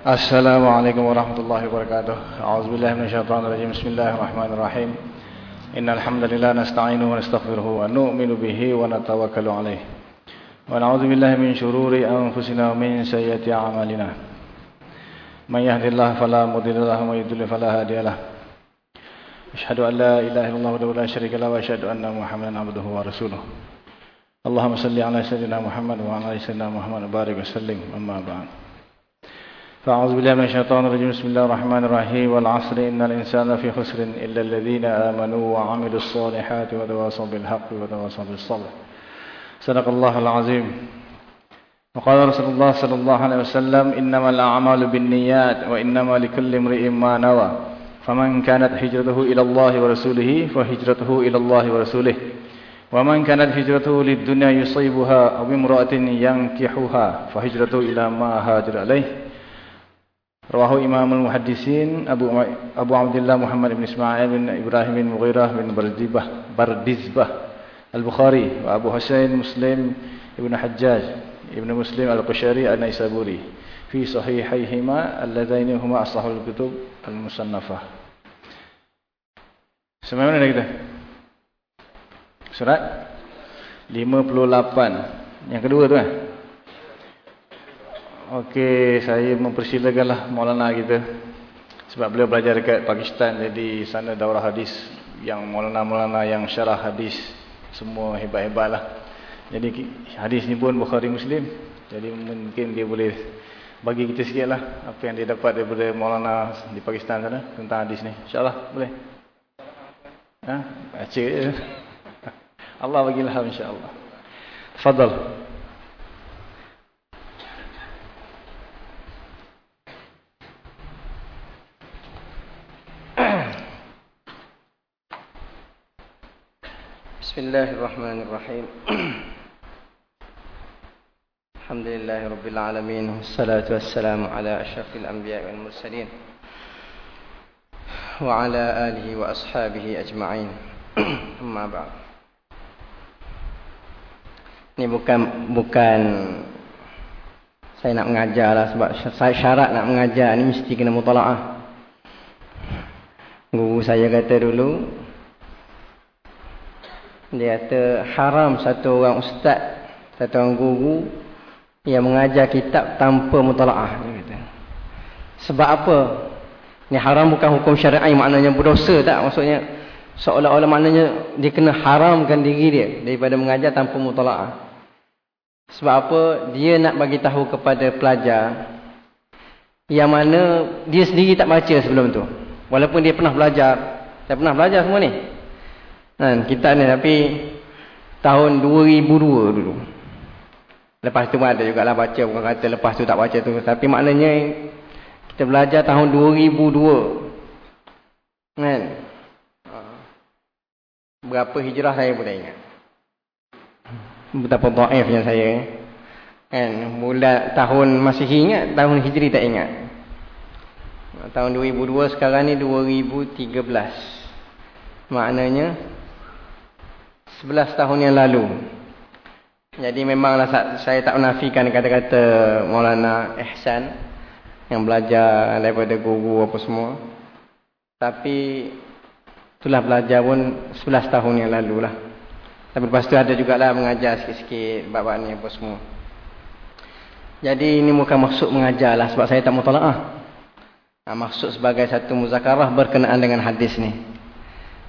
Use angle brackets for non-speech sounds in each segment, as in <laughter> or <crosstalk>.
Assalamualaikum warahmatullahi wabarakatuh. Auzubillahi minasyaitonirrajim. Bismillahirrahmanirrahim. Innal hamdalillah nasta'inu wa nastaghfiruhu wa nu'minu bihi wa natawakkalu alayh. Wa na'udzu billahi min shururi anfusina wa min sayyiati a'malina. May yahdihillahu fala mudilla lahu wa may yudlil fala hadiya lahu. Ashhadu an la ilaha illallah wa la sharika lahu wa ashhadu anna Muhammadan 'abduhu wa rasuluhu. Allahumma salli 'ala sayyidina Muhammad wa 'ala sayyidina Muhammad barik wa sallim. Amma ba'du. فأعوذ بالله من الشيطان الرجيم. بسم الله الرحمن الرحيم. والعصر إن الإنسان في خسر إلا الذين آمنوا وعملوا الصالحات وتواصوا بالحق وتواصوا بالصبر. صدق الله العظيم. وقال رسول الله صلى الله عليه وسلم إنما الأعمال بالنيات وإنما لكل امرئ ما نوى. فمن كانت هجرته إلى الله ورسوله فهجرته إلى الله ورسوله. ومن كانت هجرته للدنيا يصيبها أو امرأة ينكحها فهجرته إلى ما هاجر عليه. Rawahu Imam Al-Muhaddisin Abu, Abu Abdullah Muhammad bin Ismail bin Ibrahim bin Mughirah bin Bardibah, Bardizbah Al-Bukhari Abu Hussein Muslim Ibn Hajjaj Ibn Muslim Al-Qushari Al-Naisaburi Fi sahihihima Al-Ladaini Huma Aslahul Kutub Al-Musannafah Semua mana kita? Surat 58 Yang kedua tu kan? Eh? Okey, saya mempersilakanlah Maulana kita sebab beliau belajar dekat Pakistan jadi sana daurah hadis yang Maulana-Maulana yang syarah hadis semua hebat-hebatlah. Jadi hadis ni pun Bukhari Muslim. Jadi mungkin dia boleh bagi kita sikitlah apa yang dia dapat daripada Maulana di Pakistan sana tentang hadis ni. Insya-Allah boleh. Ha? Baca je. <laughs> Allah bagi ilham insya-Allah. Tafadhal. الله الرحمن الرحيم الحمد لله رب العالمين والصلاة والسلام على أشرف الأنبياء والمرسلين وعلى آله وأصحابه أجمعين أما بعد Ini bukan bukan saya nak mengajar lah sebab saya syarat nak mengajar ni mesti kena mutalaah. Guru saya kata dulu dia kata haram satu orang ustaz, satu orang guru yang mengajar kitab tanpa mutalaah. Sebab apa? Ini haram bukan hukum syar'i maknanya berdosa tak? Maksudnya seolah-olah maknanya dia kena haramkan diri dia daripada mengajar tanpa mutalaah. Sebab apa? Dia nak bagi tahu kepada pelajar yang mana dia sendiri tak baca sebelum tu. Walaupun dia pernah belajar. Saya pernah belajar semua ni. Kan, kita ni tapi tahun 2002 dulu. Lepas tu ada juga lah baca. Bukan kata lepas tu tak baca tu. Tapi maknanya kita belajar tahun 2002. Kan? Berapa hijrah saya pun tak ingat. Betapa ta'ifnya saya. Kan? Mula tahun masih ingat. Tahun hijri tak ingat. Tahun 2002 sekarang ni 2013. Maknanya 11 tahun yang lalu. Jadi memanglah saya tak menafikan kata-kata Maulana Ihsan yang belajar daripada guru apa semua. Tapi itulah belajar pun 11 tahun yang lalu lah. Tapi lepas tu ada jugalah mengajar sikit-sikit bab-bab ni apa semua. Jadi ini bukan maksud mengajar lah sebab saya tak mutalaah. Ha, maksud sebagai satu muzakarah berkenaan dengan hadis ni.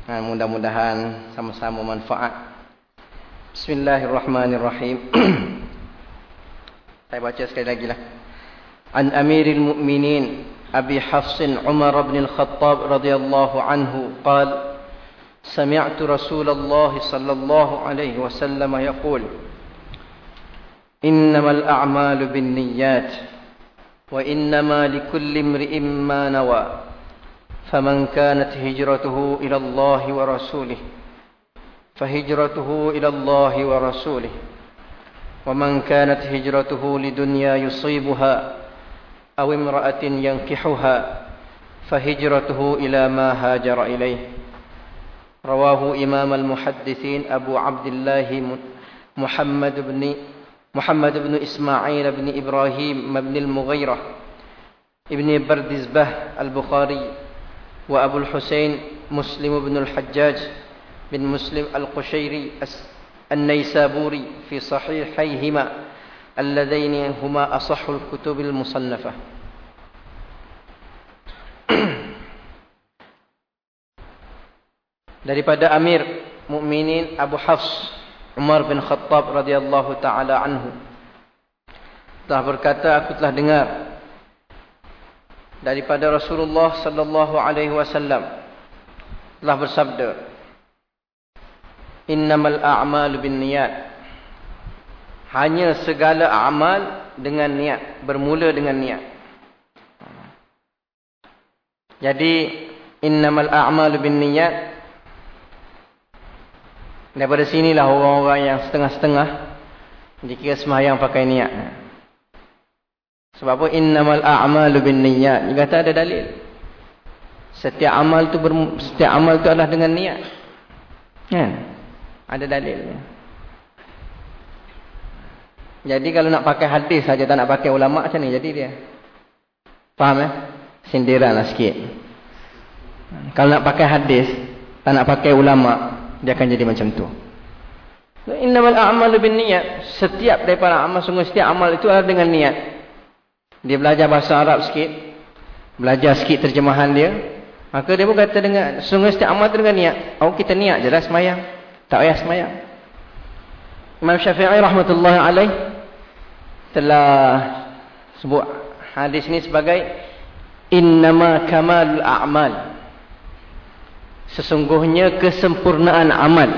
Ha, mudah-mudahan sama-sama manfaat. Bismillahirrahmanirrahim. saya baca sekali lagi lah. An Amiril Mu'minin Abi Hafsin Umar bin Al-Khattab radhiyallahu anhu qala سمعت رسول الله صلى الله عليه وسلم يقول إنما الأعمال بالنيات وإنما لكل امرئ ما نوى فمن كانت هجرته إلى الله ورسوله فهجرته إلى الله ورسوله. ومن كانت هجرته لدنيا يصيبها أو امرأة ينكحها فهجرته إلى ما هاجر إليه. رواه إمام المحدثين أبو عبد الله محمد بن محمد بن إسماعيل بن إبراهيم بن المغيرة ابن بردزبه البخاري. وأبو الحسين مسلم بن الحجاج بن مسلم القشيري النيسابوري في صحيحيهما اللذين هما أصح الكتب المصنفة daripada Amir Mukminin Abu Hafs Umar bin Khattab radhiyallahu taala anhu telah berkata aku telah dengar daripada Rasulullah sallallahu alaihi wasallam telah bersabda Innamal a'malu binniyat. Hanya segala amal dengan niat bermula dengan niat. Jadi innamal a'malu binniyat. Daripada sinilah orang-orang yang setengah-setengah dikira semayang pakai niat sebab apa innamal a'malu binniyat dia kata ada dalil setiap amal tu ber, setiap amal tu adalah dengan niat kan ada dalilnya jadi kalau nak pakai hadis saja tak nak pakai ulama macam ni jadi dia. Faham eh? Sindiranlah sikit. Kalau nak pakai hadis, tak nak pakai ulama, dia akan jadi macam tu. Innamal a'malu binniyat. Setiap daripada amal sungguh setiap amal itu adalah dengan niat. Dia belajar bahasa Arab sikit, belajar sikit terjemahan dia, maka dia pun kata dengan sungguh setiap amal itu dengan niat. Oh kita niat jelas semayang. Tak payah semayang. Imam Syafi'i rahmatullahi alaih telah sebut hadis ini sebagai innama kamalul a'mal sesungguhnya kesempurnaan amal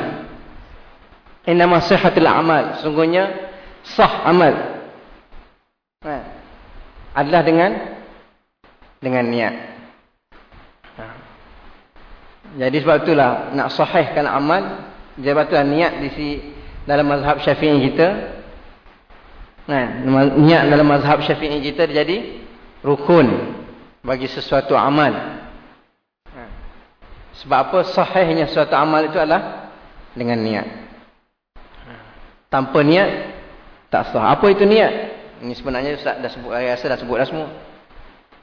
innama sihhatul a'mal sesungguhnya sah amal ha. Adalah dengan dengan niat. Ha. jadi sebab itulah nak sahihkan amal sebab itulah niat di si dalam mazhab syafi'i kita. Nah, niat dalam mazhab syafi'i kita jadi rukun bagi sesuatu amal. Nah, sebab apa? Sahihnya sesuatu amal itu adalah dengan niat. Tanpa niat tak sah. Apa itu niat ini sebenarnya Ustaz dah sebut saya rasa dah sebut dah semua.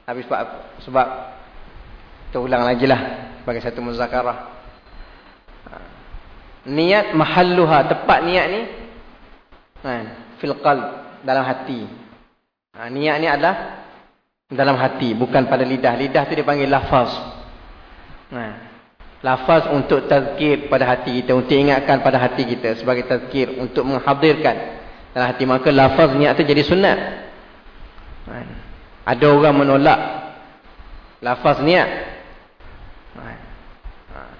Tapi sebab sebab terulang lagi lah sebagai satu muzakarah. Niat mahalluha tepat niat ni kan fil qalb dalam hati. Ha, niat ni adalah dalam hati bukan pada lidah. Lidah tu dipanggil lafaz. Ha, lafaz untuk tazkir pada hati kita untuk ingatkan pada hati kita sebagai tazkir untuk menghadirkan dalam hati maka lafaz niat tu jadi sunat ha, ada orang menolak lafaz niat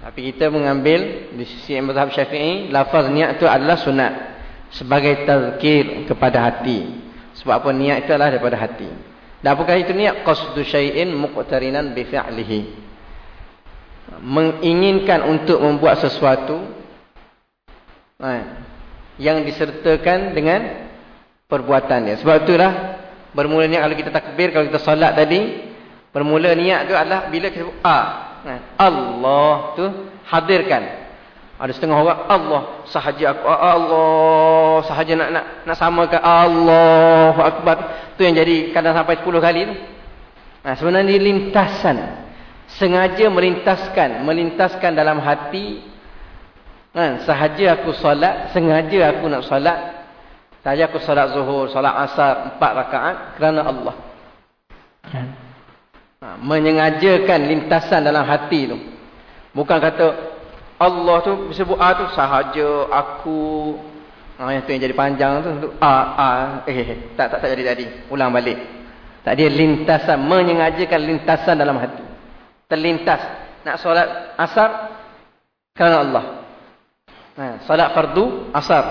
tapi kita mengambil di sisi mazhab syafi'i, lafaz niat itu adalah sunat. Sebagai tazkir kepada hati. Sebab apa niat itu adalah daripada hati. Dan apakah itu niat? Qasdu syai'in muqtarinan bifi'lihi. Menginginkan untuk membuat sesuatu. Yang disertakan dengan perbuatannya. Sebab itulah bermula niat kalau kita takbir, kalau kita solat tadi. Bermula niat itu adalah bila kita sebut A. Allah tu hadirkan. Ada setengah orang Allah sahaja aku Allah sahaja nak nak nak samakan Allahu akbar. Tu yang jadi kadang sampai 10 kali tu. Nah, sebenarnya lintasan sengaja melintaskan melintaskan dalam hati kan sahaja aku solat sengaja aku nak solat sahaja aku solat zuhur solat asar empat rakaat kerana Allah Ha, menyengajakan lintasan dalam hati tu. Bukan kata Allah tu disebut A tu sahaja aku ha, yang tu yang jadi panjang tu A A eh, eh tak tak tak jadi tadi. Ulang balik. Tak dia lintasan menyengajakan lintasan dalam hati. Terlintas nak solat asar kerana Allah. Ha, solat fardu asar.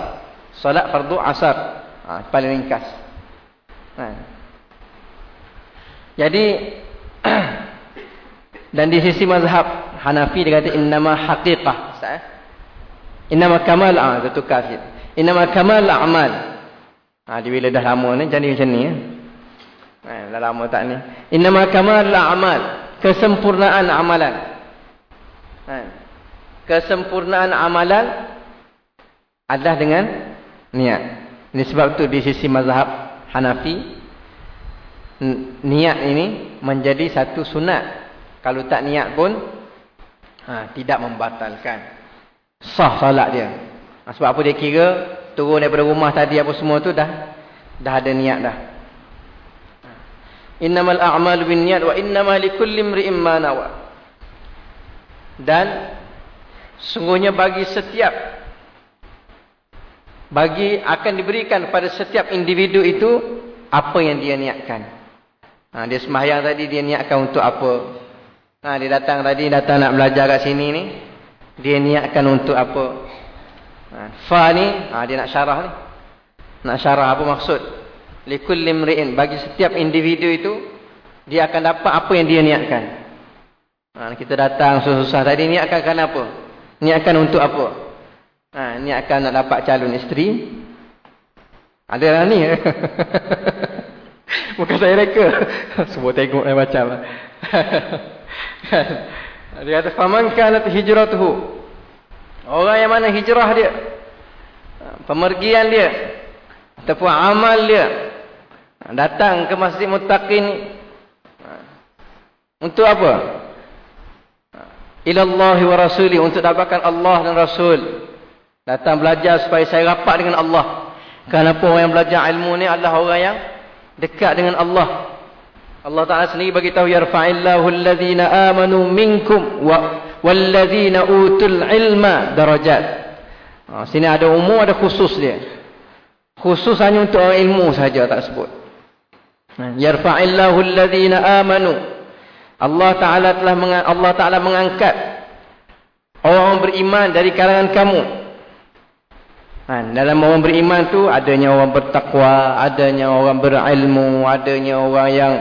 Solat fardu asar. Ha, paling ringkas. Ha. Jadi <clears throat> Dan di sisi mazhab Hanafi dia kata innama haqiqah. Eh? Innama kamal ah itu kafir. Innama kamal a'mal. Ha di bila dah lama ni jadi macam ni ya. Eh, dah lama tak ni. Innama kamal a'mal, kesempurnaan amalan. Ha. Kesempurnaan amalan adalah dengan niat. Ini sebab tu di sisi mazhab Hanafi niat ini menjadi satu sunat. Kalau tak niat pun ha, tidak membatalkan. Sah salat dia. Ha, sebab apa dia kira turun daripada rumah tadi apa semua tu dah dah ada niat dah. Innamal a'malu binniyat wa innamal likulli imri'in ma nawa. Dan sungguhnya bagi setiap bagi akan diberikan kepada setiap individu itu apa yang dia niatkan. Ha, dia sembahyang tadi dia niatkan untuk apa? Ha, dia datang tadi datang nak belajar kat sini ni dia niatkan untuk apa? Ha, fa ni ha, dia nak syarah ni. Nak syarah apa maksud? Likul limri'in. Bagi setiap individu itu, dia akan dapat apa yang dia niatkan. Ha, kita datang susah-susah tadi, niatkan kan apa? Niatkan untuk apa? Ha, niatkan nak dapat calon isteri. Ada lah ni. <laughs> Bukan saya reka. <laughs> Semua tengok dan macam. <laughs> dia kata, Faman kanat hijratuhu. Orang yang mana hijrah dia. Pemergian dia. Ataupun amal dia. Datang ke masjid mutaqin Untuk apa? Ilallahi wa rasuli. Untuk dapatkan Allah dan Rasul. Datang belajar supaya saya rapat dengan Allah. Kenapa orang yang belajar ilmu ni adalah orang yang dekat dengan Allah. Allah Ta'ala sendiri bagi tahu yarfa'illahu alladhina amanu minkum wa walladhina utul ilma darajat. Ha, sini ada umum ada khusus dia. Khusus hanya untuk orang ilmu saja tak sebut. Yarfa'illahu alladhina amanu. Allah Taala telah Allah Taala mengangkat orang beriman dari kalangan kamu. Ha, dalam orang beriman tu adanya orang bertakwa, adanya orang berilmu, adanya orang yang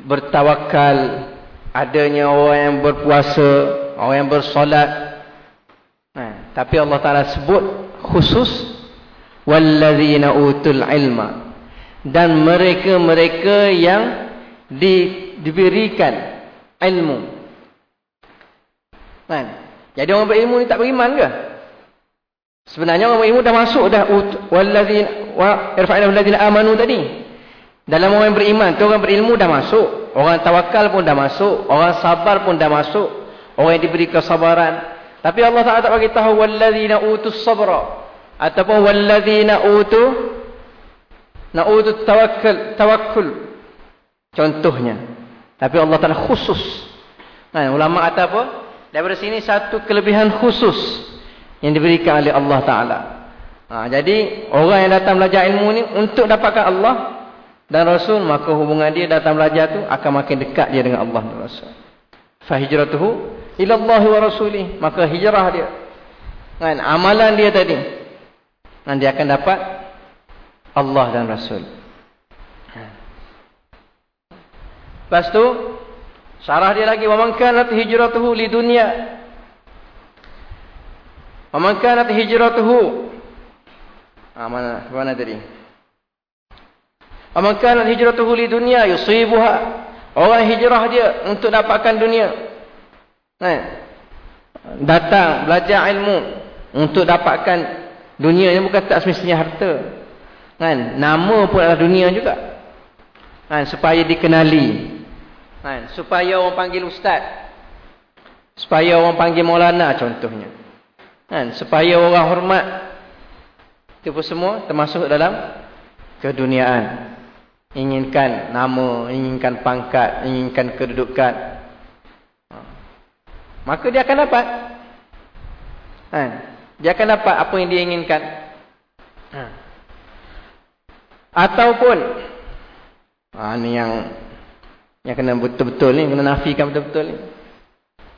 bertawakal, adanya orang yang berpuasa, orang yang bersolat. Ha, tapi Allah Taala sebut khusus walladzina utul ilma dan mereka-mereka yang di, diberikan ilmu. Kan? Jadi orang berilmu ni tak beriman ke? Sebenarnya orang berilmu dah masuk dah wallazina wa irfa'na allazina amanu tadi. Dalam orang yang beriman tu orang berilmu dah masuk, orang tawakal pun dah masuk, orang sabar pun dah masuk, orang yang diberi kesabaran. Tapi Allah Taala tak bagi tahu wallazina utus sabra ataupun wallazina utu Na'udhu tawakkul, tawakkul. Contohnya. Tapi Allah Ta'ala khusus. Nah, ulama kata apa? Daripada sini satu kelebihan khusus. Yang diberikan oleh Allah Ta'ala. Ha, jadi, orang yang datang belajar ilmu ni untuk dapatkan Allah dan Rasul, maka hubungan dia datang belajar tu akan makin dekat dia dengan Allah dan Rasul. Fahijratuhu ilallahi wa rasulih. Maka hijrah dia. Kan, amalan dia tadi. Dan dia akan dapat Allah dan Rasul. Lepas tu syarah dia lagi wa man kanat hijratuhu li man kanat hijratuhu ah mana mana tadi wa man kanat hijratuhu li dunya yusibuha orang hijrah dia untuk dapatkan dunia eh datang belajar ilmu untuk dapatkan dunia ini bukan tak semestinya harta Kan? Nama pun adalah dunia juga. Kan? Supaya dikenali. Kan? Supaya orang panggil ustaz. Supaya orang panggil maulana contohnya. Kan? Supaya orang hormat. Itu pun semua termasuk dalam keduniaan. Inginkan nama, inginkan pangkat, inginkan kedudukan. Ha. Maka dia akan dapat. Kan? Dia akan dapat apa yang dia inginkan. Ataupun ha, ni yang yang kena betul-betul ni, kena nafikan betul-betul ni.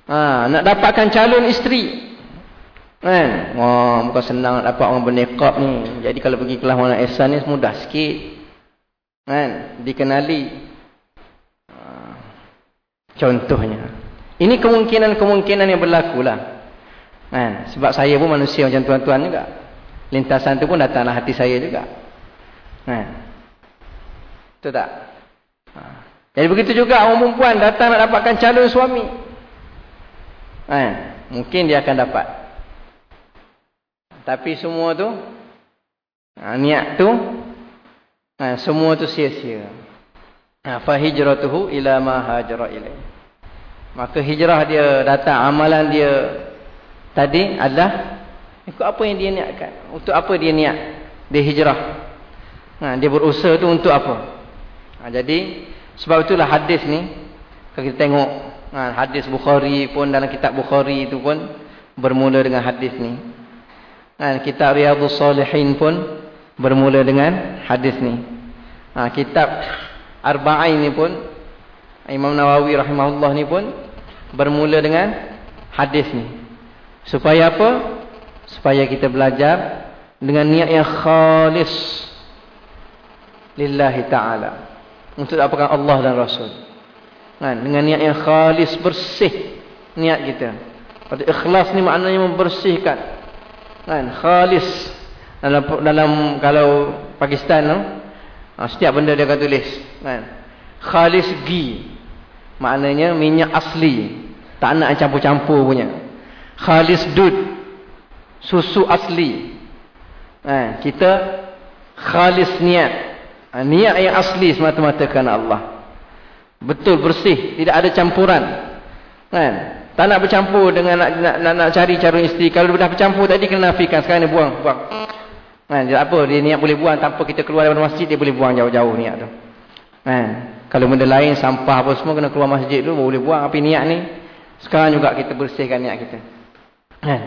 Ha, nak dapatkan calon isteri. Kan? Wah, bukan senang nak dapat orang berniqab ni. Jadi kalau pergi kelas warna ihsan ni mudah sikit. Kan? Dikenali. Ha, contohnya. Ini kemungkinan-kemungkinan yang berlaku lah. Kan? Sebab saya pun manusia macam tuan-tuan juga. Lintasan tu pun datanglah hati saya juga. Ha. Betul tak? Ha. Jadi begitu juga orang perempuan datang nak dapatkan calon suami. Ha. Mungkin dia akan dapat. Tapi semua tu, ha, niat tu, ha, semua tu sia-sia. Ha, fa hijratuhu ila ma hajara ilaih. Maka hijrah dia datang amalan dia tadi adalah ikut apa yang dia niatkan. Untuk apa dia niat? Dia hijrah. Ha, dia berusaha tu untuk apa? Ha, jadi sebab itulah hadis ni kalau kita tengok ha, hadis Bukhari pun dalam kitab Bukhari itu pun bermula dengan hadis ni. Ha, kitab Riyadhus Salihin pun bermula dengan hadis ni. Ha, kitab Arba'in ni pun Imam Nawawi rahimahullah ni pun bermula dengan hadis ni. Supaya apa? Supaya kita belajar dengan niat yang khalis lillahi ta'ala. Untuk dapatkan Allah dan Rasul. Kan? Dengan niat yang khalis, bersih niat kita. Pada ikhlas ni maknanya membersihkan. Kan? Khalis. Dalam, dalam kalau Pakistan no? Ha, setiap benda dia akan tulis. Kan? Khalis gi. Maknanya minyak asli. Tak nak campur-campur punya. Khalis dud. Susu asli. Kan? Kita khalis niat. Ha, niat yang asli semata-mata kerana Allah. Betul bersih. Tidak ada campuran. Kan? Tak nak bercampur dengan nak, nak, nak, nak cari cara isteri. Kalau dah bercampur tadi kena nafikan. Sekarang ni buang. buang. Kan? Dia apa? Dia niat boleh buang. Tanpa kita keluar daripada masjid. Dia boleh buang jauh-jauh niat tu. Kan? Kalau benda lain. Sampah apa semua. Kena keluar masjid tu. Boleh buang. Tapi niat ni. Sekarang juga kita bersihkan niat kita. Kan?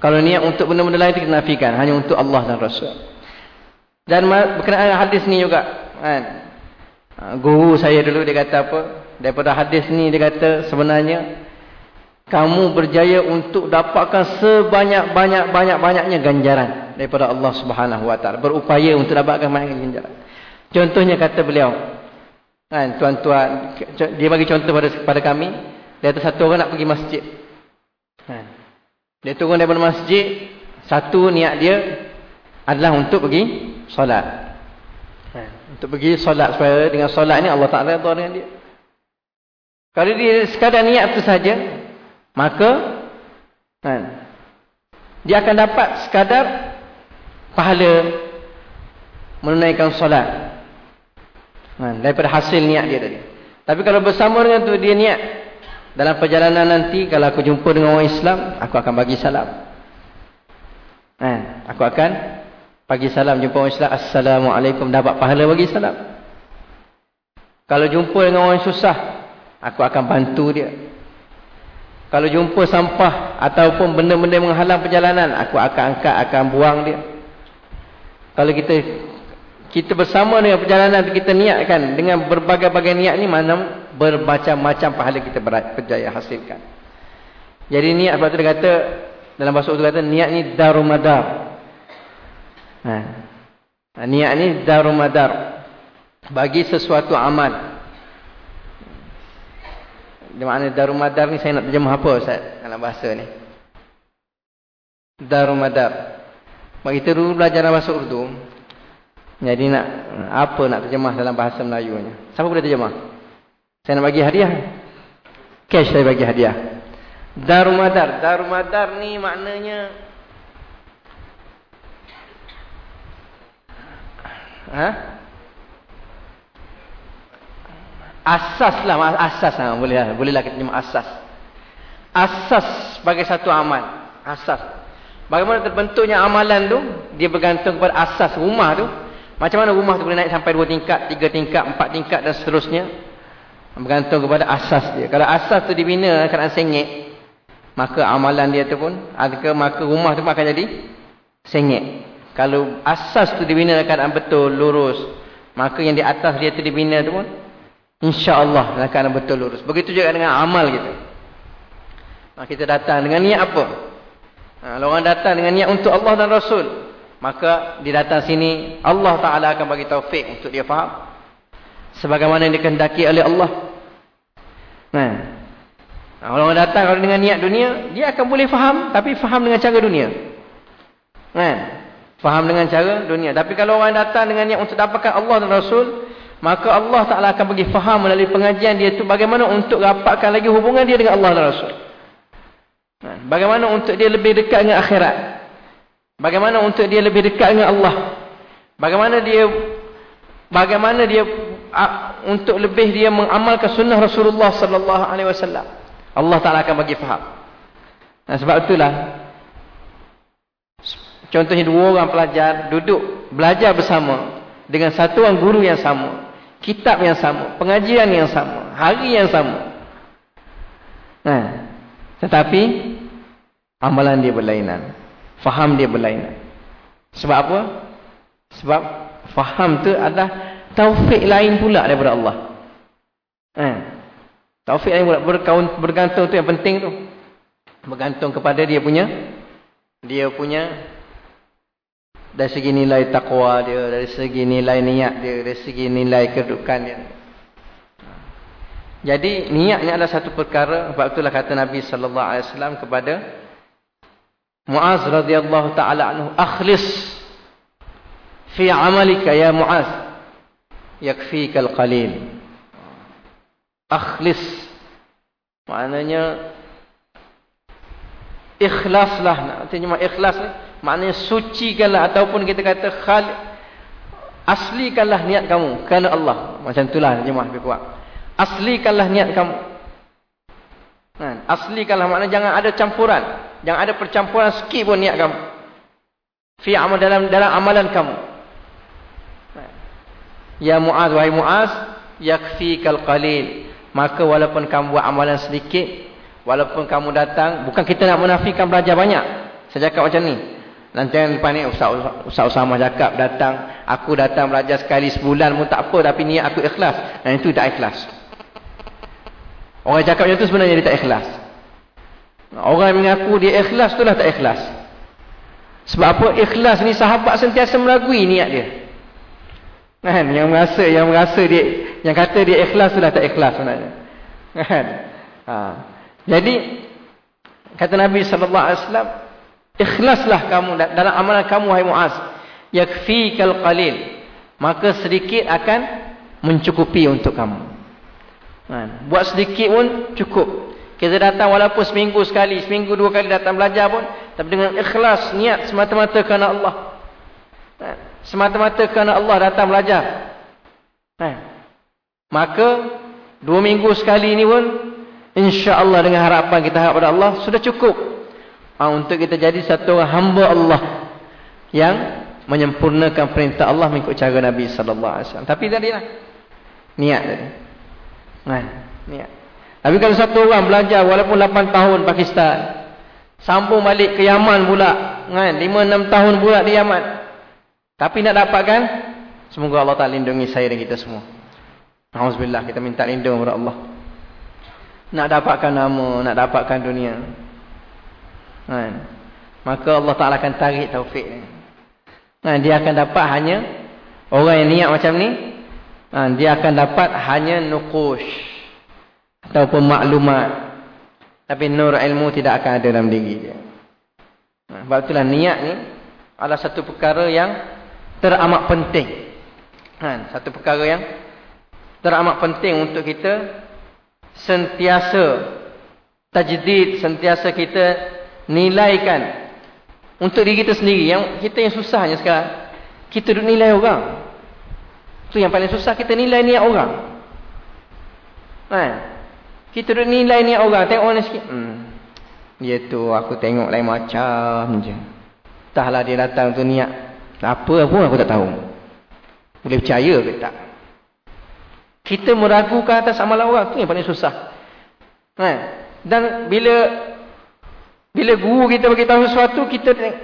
Kalau niat untuk benda-benda lain. Kita nafikan. Hanya untuk Allah dan Rasul. Dan berkenaan hadis ni juga. Kan? Guru saya dulu dia kata apa? Daripada hadis ni dia kata sebenarnya. Kamu berjaya untuk dapatkan sebanyak-banyak-banyak-banyaknya ganjaran. Daripada Allah subhanahu wa ta'ala. Berupaya untuk dapatkan banyak ganjaran. Contohnya kata beliau. Kan, tuan-tuan. Dia bagi contoh pada, pada kami. Dia kata satu orang nak pergi masjid. Kan. Dia turun daripada masjid. Satu niat dia adalah untuk pergi solat. Ha, untuk pergi solat supaya dengan solat ni Allah Taala redha dengan dia. Kalau dia sekadar niat itu saja, maka kan, dia akan dapat sekadar pahala menunaikan solat. Kan, daripada hasil niat dia tadi. Tapi kalau bersama dengan tu dia niat dalam perjalanan nanti kalau aku jumpa dengan orang Islam, aku akan bagi salam. Kan, aku akan Pagi salam jumpa orang Islam. Assalamualaikum. Dapat pahala bagi salam. Kalau jumpa dengan orang susah. Aku akan bantu dia. Kalau jumpa sampah. Ataupun benda-benda menghalang perjalanan. Aku akan angkat. Akan buang dia. Kalau kita. Kita bersama dengan perjalanan. Kita niatkan. Dengan berbagai-bagai niat ni. Mana bermacam-macam pahala kita berjaya hasilkan. Jadi niat. Sebab tu dia kata. Dalam bahasa itu kata. Niat ni darumadar. Ha. ha. Niat ni darumadar. Bagi sesuatu amal. Di mana darumadar ni saya nak terjemah apa Ustaz? Dalam bahasa ni. Darumadar. Bagi kita dulu belajar dalam bahasa Urdu. Jadi nak apa nak terjemah dalam bahasa Melayu ni? Siapa boleh terjemah? Saya nak bagi hadiah. Cash saya bagi hadiah. Darumadar. Darumadar ni maknanya ha? asas lah asas lah. Boleh lah boleh lah kita nyebut asas. Asas sebagai satu amal. Asas. Bagaimana terbentuknya amalan tu dia bergantung kepada asas rumah tu. Macam mana rumah tu boleh naik sampai dua tingkat tiga tingkat empat tingkat dan seterusnya. Bergantung kepada asas dia. Kalau asas tu dibina kerana sengit maka amalan dia tu pun maka rumah tu pun akan jadi sengit kalau asas tu dibina keadaan betul, lurus. Maka yang di atas dia tu dibina tu pun. InsyaAllah keadaan betul, lurus. Begitu juga dengan amal kita. Maka kita datang dengan niat apa? Ha, kalau orang datang dengan niat untuk Allah dan Rasul. Maka di datang sini Allah Ta'ala akan bagi taufik untuk dia faham. Sebagaimana yang dikendaki oleh Allah. Nah. Ha, kalau orang datang kalau dengan niat dunia. Dia akan boleh faham. Tapi faham dengan cara dunia. Nah. Faham dengan cara dunia. Tapi kalau orang datang dengan niat untuk dapatkan Allah dan Rasul. Maka Allah Ta'ala akan bagi faham melalui pengajian dia itu. Bagaimana untuk dapatkan lagi hubungan dia dengan Allah dan Rasul. Ha, bagaimana untuk dia lebih dekat dengan akhirat. Bagaimana untuk dia lebih dekat dengan Allah. Bagaimana dia. Bagaimana dia. untuk lebih dia mengamalkan sunnah Rasulullah sallallahu alaihi wasallam. Allah Taala akan bagi faham. Nah, sebab itulah contohnya dua orang pelajar duduk belajar bersama dengan satu orang guru yang sama, kitab yang sama, pengajian yang sama, hari yang sama. Nah, tetapi amalan dia berlainan, faham dia berlainan. Sebab apa? Sebab faham tu adalah taufik lain pula daripada Allah. Eh. Taufik lain pula berkaun, bergantung tu yang penting tu. Bergantung kepada dia punya dia punya dari segi nilai takwa dia, dari segi nilai niat dia, dari segi nilai kedudukan dia. Jadi niat ni adalah satu perkara sebab itulah kata Nabi sallallahu alaihi wasallam kepada Muaz radhiyallahu taala anhu akhlis fi amalika ya Muaz yakfikal qalil akhlis maknanya ikhlaslah terjemah ikhlas ni maknanya sucikanlah ataupun kita kata khal aslikanlah niat kamu kerana Allah. Macam itulah terjemah lebih kuat aslikanlah niat kamu. Kan? Aslikanlah maknanya jangan ada campuran. Jangan ada percampuran sikit pun niat kamu. Fi amal dalam dalam amalan kamu. Ya Muaz, wahai Muaz, yakfikal qalil. Maka walaupun kamu buat amalan sedikit, walaupun kamu datang, bukan kita nak menafikan belajar banyak. Saya cakap macam ni. Nanti yang depan ni, Ustaz, Usama cakap datang, aku datang belajar sekali sebulan pun tak apa, tapi niat aku ikhlas. Dan itu tak ikhlas. Orang cakap macam tu sebenarnya dia tak ikhlas. Orang mengaku dia ikhlas, itulah tak ikhlas. Sebab apa? Ikhlas ni sahabat sentiasa meragui niat dia. Kan? Yang merasa yang merasa dia yang kata dia ikhlas sudah tak ikhlas sebenarnya. Kan? Ha. Jadi kata Nabi sallallahu alaihi wasallam, ikhlaslah kamu dalam amalan kamu wahai Muaz. Yakfikal qalil. Maka sedikit akan mencukupi untuk kamu. Kan? Buat sedikit pun cukup. Kita datang walaupun seminggu sekali, seminggu dua kali datang belajar pun, tapi dengan ikhlas niat semata-mata kerana Allah. Kan? semata-mata kerana Allah datang belajar. Eh. Maka dua minggu sekali ini pun insya-Allah dengan harapan kita harap pada Allah sudah cukup ha, untuk kita jadi satu hamba Allah yang menyempurnakan perintah Allah mengikut cara Nabi sallallahu alaihi wasallam. Tapi tadilah niat tadi. Nah, niat. Tapi kalau satu orang belajar walaupun 8 tahun Pakistan, sambung balik ke Yaman pula, kan? 5 6 tahun pula di Yaman. Tapi nak dapatkan semoga Allah Taala lindungi saya dan kita semua. Alhamdulillah kita minta lindung kepada Allah. Nak dapatkan nama, nak dapatkan dunia. Kan? Maka Allah Taala akan tarik taufik ni. Kan? Dia akan dapat hanya orang yang niat macam ni, kan? dia akan dapat hanya nuqush ataupun maklumat. Tapi nur ilmu tidak akan ada dalam diri dia. Sebab itulah niat ni adalah satu perkara yang teramat penting. Kan? Satu perkara yang teramat penting untuk kita sentiasa tajdid, sentiasa kita nilaikan untuk diri kita sendiri. Yang kita yang susahnya sekarang, kita duduk nilai orang. Itu yang paling susah, kita nilai niat orang. Kan? Kita duduk nilai niat orang, tengok orang sikit. Hmm. Dia tu aku tengok lain macam je. Entahlah dia datang tu niat apa pun aku tak tahu. Boleh percaya ke tak? Kita meragukan atas amalan orang tu yang paling susah. Ha? Dan bila bila guru kita bagi tahu sesuatu kita tengok,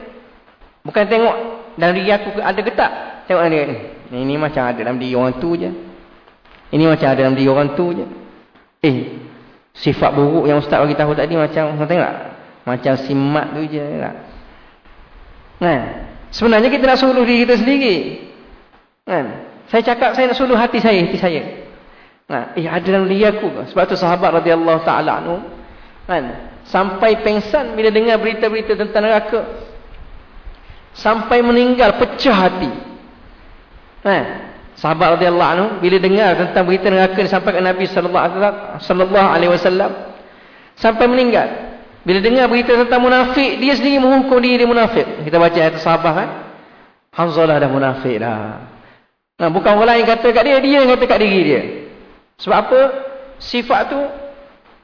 bukan tengok dalam diri aku ada getak. Tengok dia ni. Ini macam ada dalam diri orang tu je. Ini macam ada dalam diri orang tu je. Eh, sifat buruk yang ustaz bagi tahu tadi macam tengok tak? Macam simat tu je tak? Nah, Sebenarnya kita nak suluh diri kita sendiri. Kan? Saya cakap saya nak suluh hati saya, hati saya. Nah, eh ada dalam diri aku. Sebab tu sahabat radhiyallahu taala anhu kan sampai pengsan bila dengar berita-berita tentang neraka. Sampai meninggal pecah hati. Kan? Sahabat radhiyallahu anhu bila dengar tentang berita neraka disampaikan Nabi sallallahu alaihi wasallam sampai meninggal. Bila dengar berita tentang munafik, dia sendiri menghukum diri dia munafik. Kita baca ayat sahabat kan? Hanzalah dah munafik dah. Nah, bukan orang lain kata kat dia, dia yang kata kat diri dia. Sebab apa? Sifat tu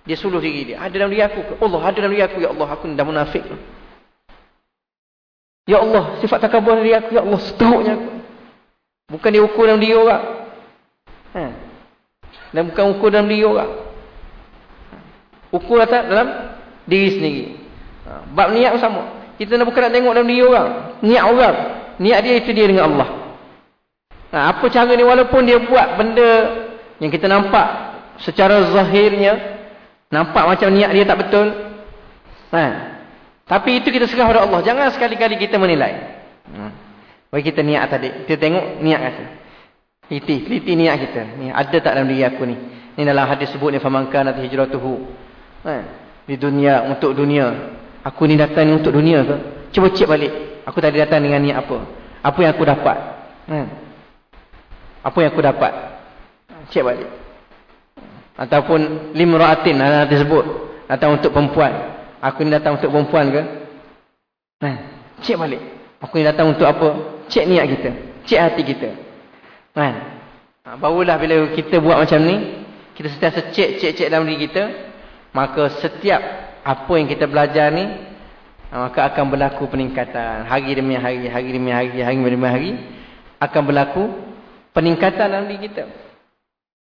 dia suluh diri dia. Ada dalam diri aku? Allah ada dalam diri aku. Ya Allah, aku dah munafik. Ya Allah, sifat takabur diri aku. Ya Allah, seteruknya aku. Bukan dia ukur dalam diri orang. Ha. Dan bukan ukur dalam diri orang. Ukur atas dalam diri sendiri. Ha. Bab niat sama. Kita nak bukan nak tengok dalam diri orang. Niat orang. Niat dia itu dia dengan Allah. Ha. Apa cara ni walaupun dia buat benda yang kita nampak secara zahirnya Nampak macam niat dia tak betul. Ha. Tapi itu kita serah pada Allah. Jangan sekali-kali kita menilai. Ha. Bagi kita niat tadi. Kita tengok niat kata. Liti, liti niat kita. Ni ada tak dalam diri aku ni? Ni dalam hadis sebut ni famankan nanti hijratuhu. Ha. Di dunia untuk dunia. Aku ni datang ni untuk dunia ke? Cuba cek balik. Aku tadi datang dengan niat apa? Apa yang aku dapat? Ha. Apa yang aku dapat? Cek balik ataupun limraatin ada disebut. Datang untuk perempuan. Aku ni datang untuk perempuan ke? Nah cek balik. Aku ni datang untuk apa? Cek niat kita. Cek hati kita. Kan ha, barulah bila kita buat macam ni kita sentiasa cek cek cek dalam diri kita. Maka setiap apa yang kita belajar ni ha, maka akan berlaku peningkatan. Hari demi hari hari demi hari hari demi hari akan berlaku peningkatan dalam diri kita.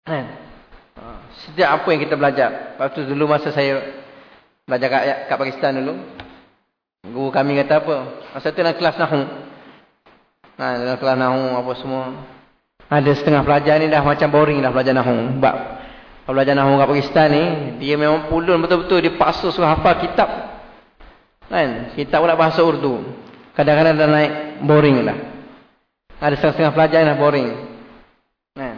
Kan Setiap apa yang kita belajar. Waktu dulu masa saya belajar kat, kat Pakistan dulu. Guru kami kata apa. Masa tu dalam kelas Nahu. Ha, dalam kelas Nahu apa semua. Ada setengah pelajar ni dah macam boring dah belajar Nahu. Sebab belajar Nahu kat Pakistan ni. Dia memang pulun betul-betul. Dia paksa suruh hafal kitab. Kan? Kitab pula bahasa Urdu. Kadang-kadang dah naik boring lah. Ada setengah-setengah pelajar yang dah boring. Kan?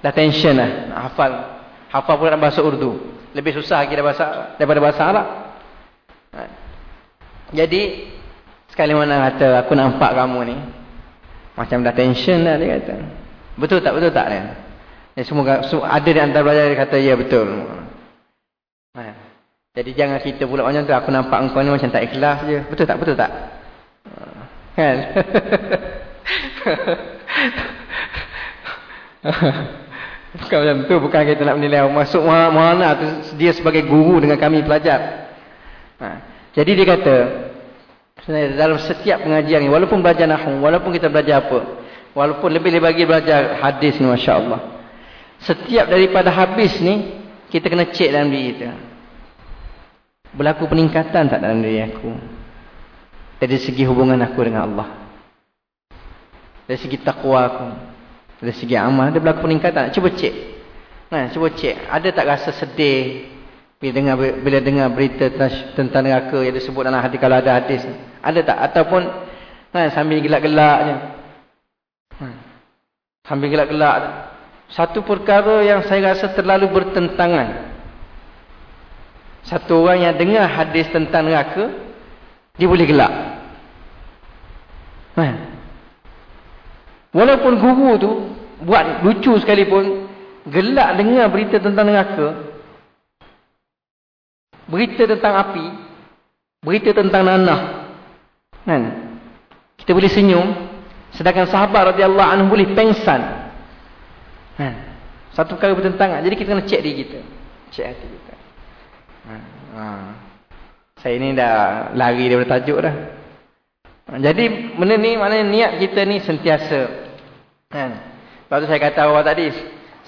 Dah tension lah. Hafal hafal pula dalam bahasa Urdu. Lebih susah lagi bahasa, daripada bahasa Arab. Jadi, sekali mana kata, aku nampak kamu ni. Macam dah tension dah dia kata. Betul tak? Betul tak dia? Ya, semua, ada di antara belajar dia kata, ya betul. Jadi jangan kita pula macam tu. Aku nampak engkau ni macam tak ikhlas je. Betul tak? Betul tak? Kan? <laughs> Bukan macam tu. Bukan kita nak menilai. Masuk mana tu dia sebagai guru dengan kami pelajar. Ha. Jadi dia kata. Sebenarnya dalam setiap pengajian ni. Walaupun belajar nahum. Walaupun kita belajar apa. Walaupun lebih-lebih lagi belajar hadis ni. Masya Allah. Setiap daripada habis ni. Kita kena cek dalam diri kita. Berlaku peningkatan tak dalam diri aku. Dari segi hubungan aku dengan Allah. Dari segi takwa aku. Dari segi amal ada berlaku peningkatan. Cuba cek. Nah, cuba cek. Ada tak rasa sedih bila dengar bila dengar berita tentang neraka yang disebut dalam hadis kalau ada hadis. Ada tak ataupun nah, sambil gelak-gelak je. Sambil gelak-gelak. Satu perkara yang saya rasa terlalu bertentangan. Satu orang yang dengar hadis tentang neraka dia boleh gelak. Nah. Walaupun guru tu buat lucu sekalipun, gelak dengar berita tentang neraka, berita tentang api, berita tentang nanah. Kan? Kita boleh senyum, sedangkan sahabat radhiyallahu anhu boleh pengsan. Kan? Satu perkara bertentangan. Jadi kita kena cek diri kita. Cek hati kita. Ha. ha. Saya ni dah lari daripada tajuk dah. Jadi benda ni maknanya niat kita ni sentiasa. Kan? Lepas tu saya kata awal tadi.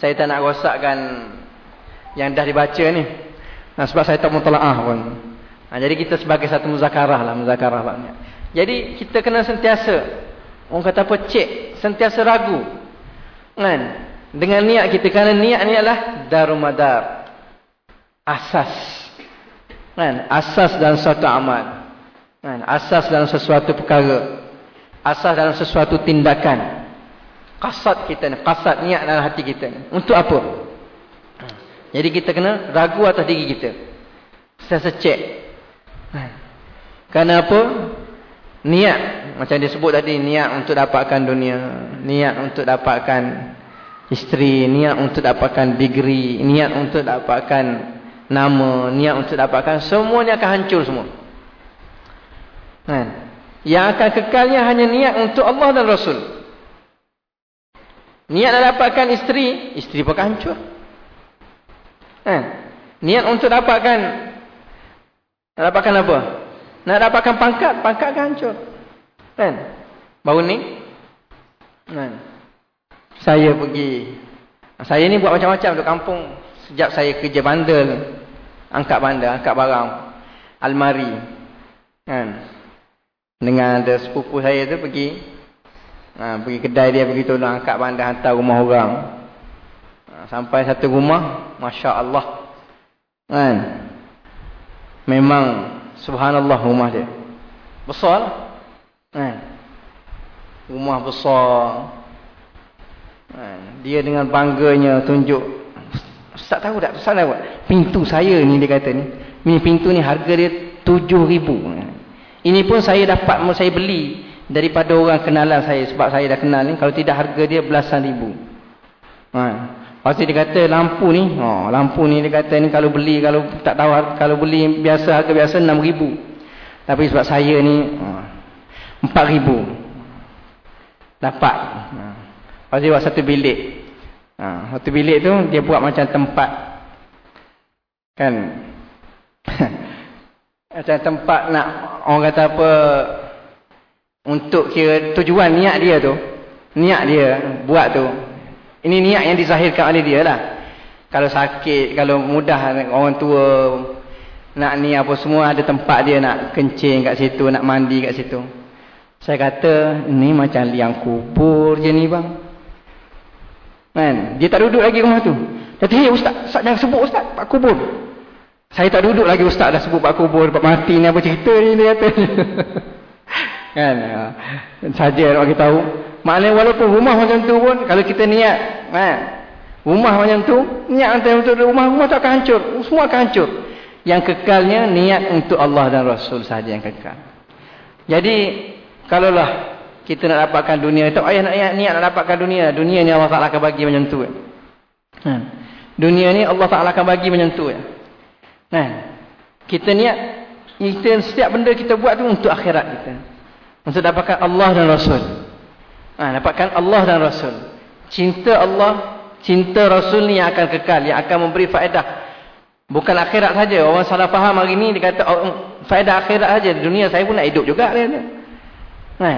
Saya tak nak rosakkan yang dah dibaca ni. Nah, sebab saya tak mutalaah pun. Nah, jadi kita sebagai satu muzakarah lah. Muzakarah banyak. Jadi kita kena sentiasa. Orang kata apa? Cek. Sentiasa ragu. Kan? Dengan niat kita. Kerana niat ni adalah darumadar. Asas. Kan? Asas dalam suatu amal. Kan? Asas dalam sesuatu perkara. Asas dalam sesuatu tindakan. Kasat kita ni. Kasat niat dalam hati kita ni. Untuk apa? Jadi kita kena ragu atas diri kita. Saya secek. Kan? Kerana apa? Niat. Macam dia sebut tadi. Niat untuk dapatkan dunia. Niat untuk dapatkan isteri. Niat untuk dapatkan degree. Niat untuk dapatkan nama. Niat untuk dapatkan. Semuanya akan hancur semua. Kan? Yang akan kekalnya hanya niat untuk Allah dan Rasul. Niat nak dapatkan isteri, isteri pun hancur. Kan? Niat untuk dapatkan nak dapatkan apa? Nak dapatkan pangkat, pangkat akan hancur. Kan? Baru ni kan? Saya pergi saya ni buat macam-macam untuk kampung sejak saya kerja bandel, angkat bandel, angkat barang, almari. Kan? Dengan ada sepupu saya tu pergi ha, pergi kedai dia pergi tolong angkat bandel hantar rumah orang. Ha, sampai satu rumah, masya-Allah. Kan? Memang subhanallah rumah dia. Besar lah. Kan? Rumah besar. Kan? Dia dengan bangganya tunjuk. Ustaz tahu tak? Ustaz tahu tak? Pintu saya ni dia kata ni. Ini pintu ni harga dia tujuh ribu. Ini pun saya dapat, saya beli daripada orang kenalan saya. Sebab saya dah kenal ni. Kalau tidak harga dia belasan ribu. Kan? Pasti dia kata lampu ni, oh, lampu ni dia kata ni kalau beli kalau tak tahu kalau beli biasa harga biasa 6000. Tapi sebab saya ni oh, 4000. Dapat. Ha. Pasti buat satu bilik. Ha, satu bilik tu dia buat macam tempat kan <laughs> macam tempat nak orang kata apa untuk kira tujuan niat dia tu niat dia buat tu ini niat yang dizahirkan oleh dia lah. Kalau sakit, kalau mudah orang tua nak ni apa semua ada tempat dia nak kencing kat situ, nak mandi kat situ. Saya kata, ni macam liang kubur je ni bang. Kan? Dia tak duduk lagi rumah tu. Kata, hei ustaz, jangan sebut ustaz, pak kubur. Saya tak duduk lagi ustaz dah sebut pak kubur, pak mati ni apa cerita ni dia kata. <laughs> kan? Ha. Saja nak bagi tahu. Maknanya walaupun rumah macam tu pun kalau kita niat, eh, rumah macam tu, niat untuk rumah rumah tak akan hancur, semua akan hancur. Yang kekalnya niat untuk Allah dan Rasul saja yang kekal. Jadi kalaulah kita nak dapatkan dunia itu, ayah nak niat, niat nak dapatkan dunia, dunia ni Allah Taala akan bagi macam tu. Eh. Dunia ni Allah Taala akan bagi macam tu. Eh. Kita niat kita setiap benda kita buat tu untuk akhirat kita. Untuk dapatkan Allah dan Rasul. Ha, dapatkan Allah dan Rasul. Cinta Allah, cinta Rasul ni yang akan kekal, yang akan memberi faedah. Bukan akhirat saja. Orang salah faham hari ni dia kata oh, faedah akhirat saja. Dunia saya pun nak hidup juga dia. Ha.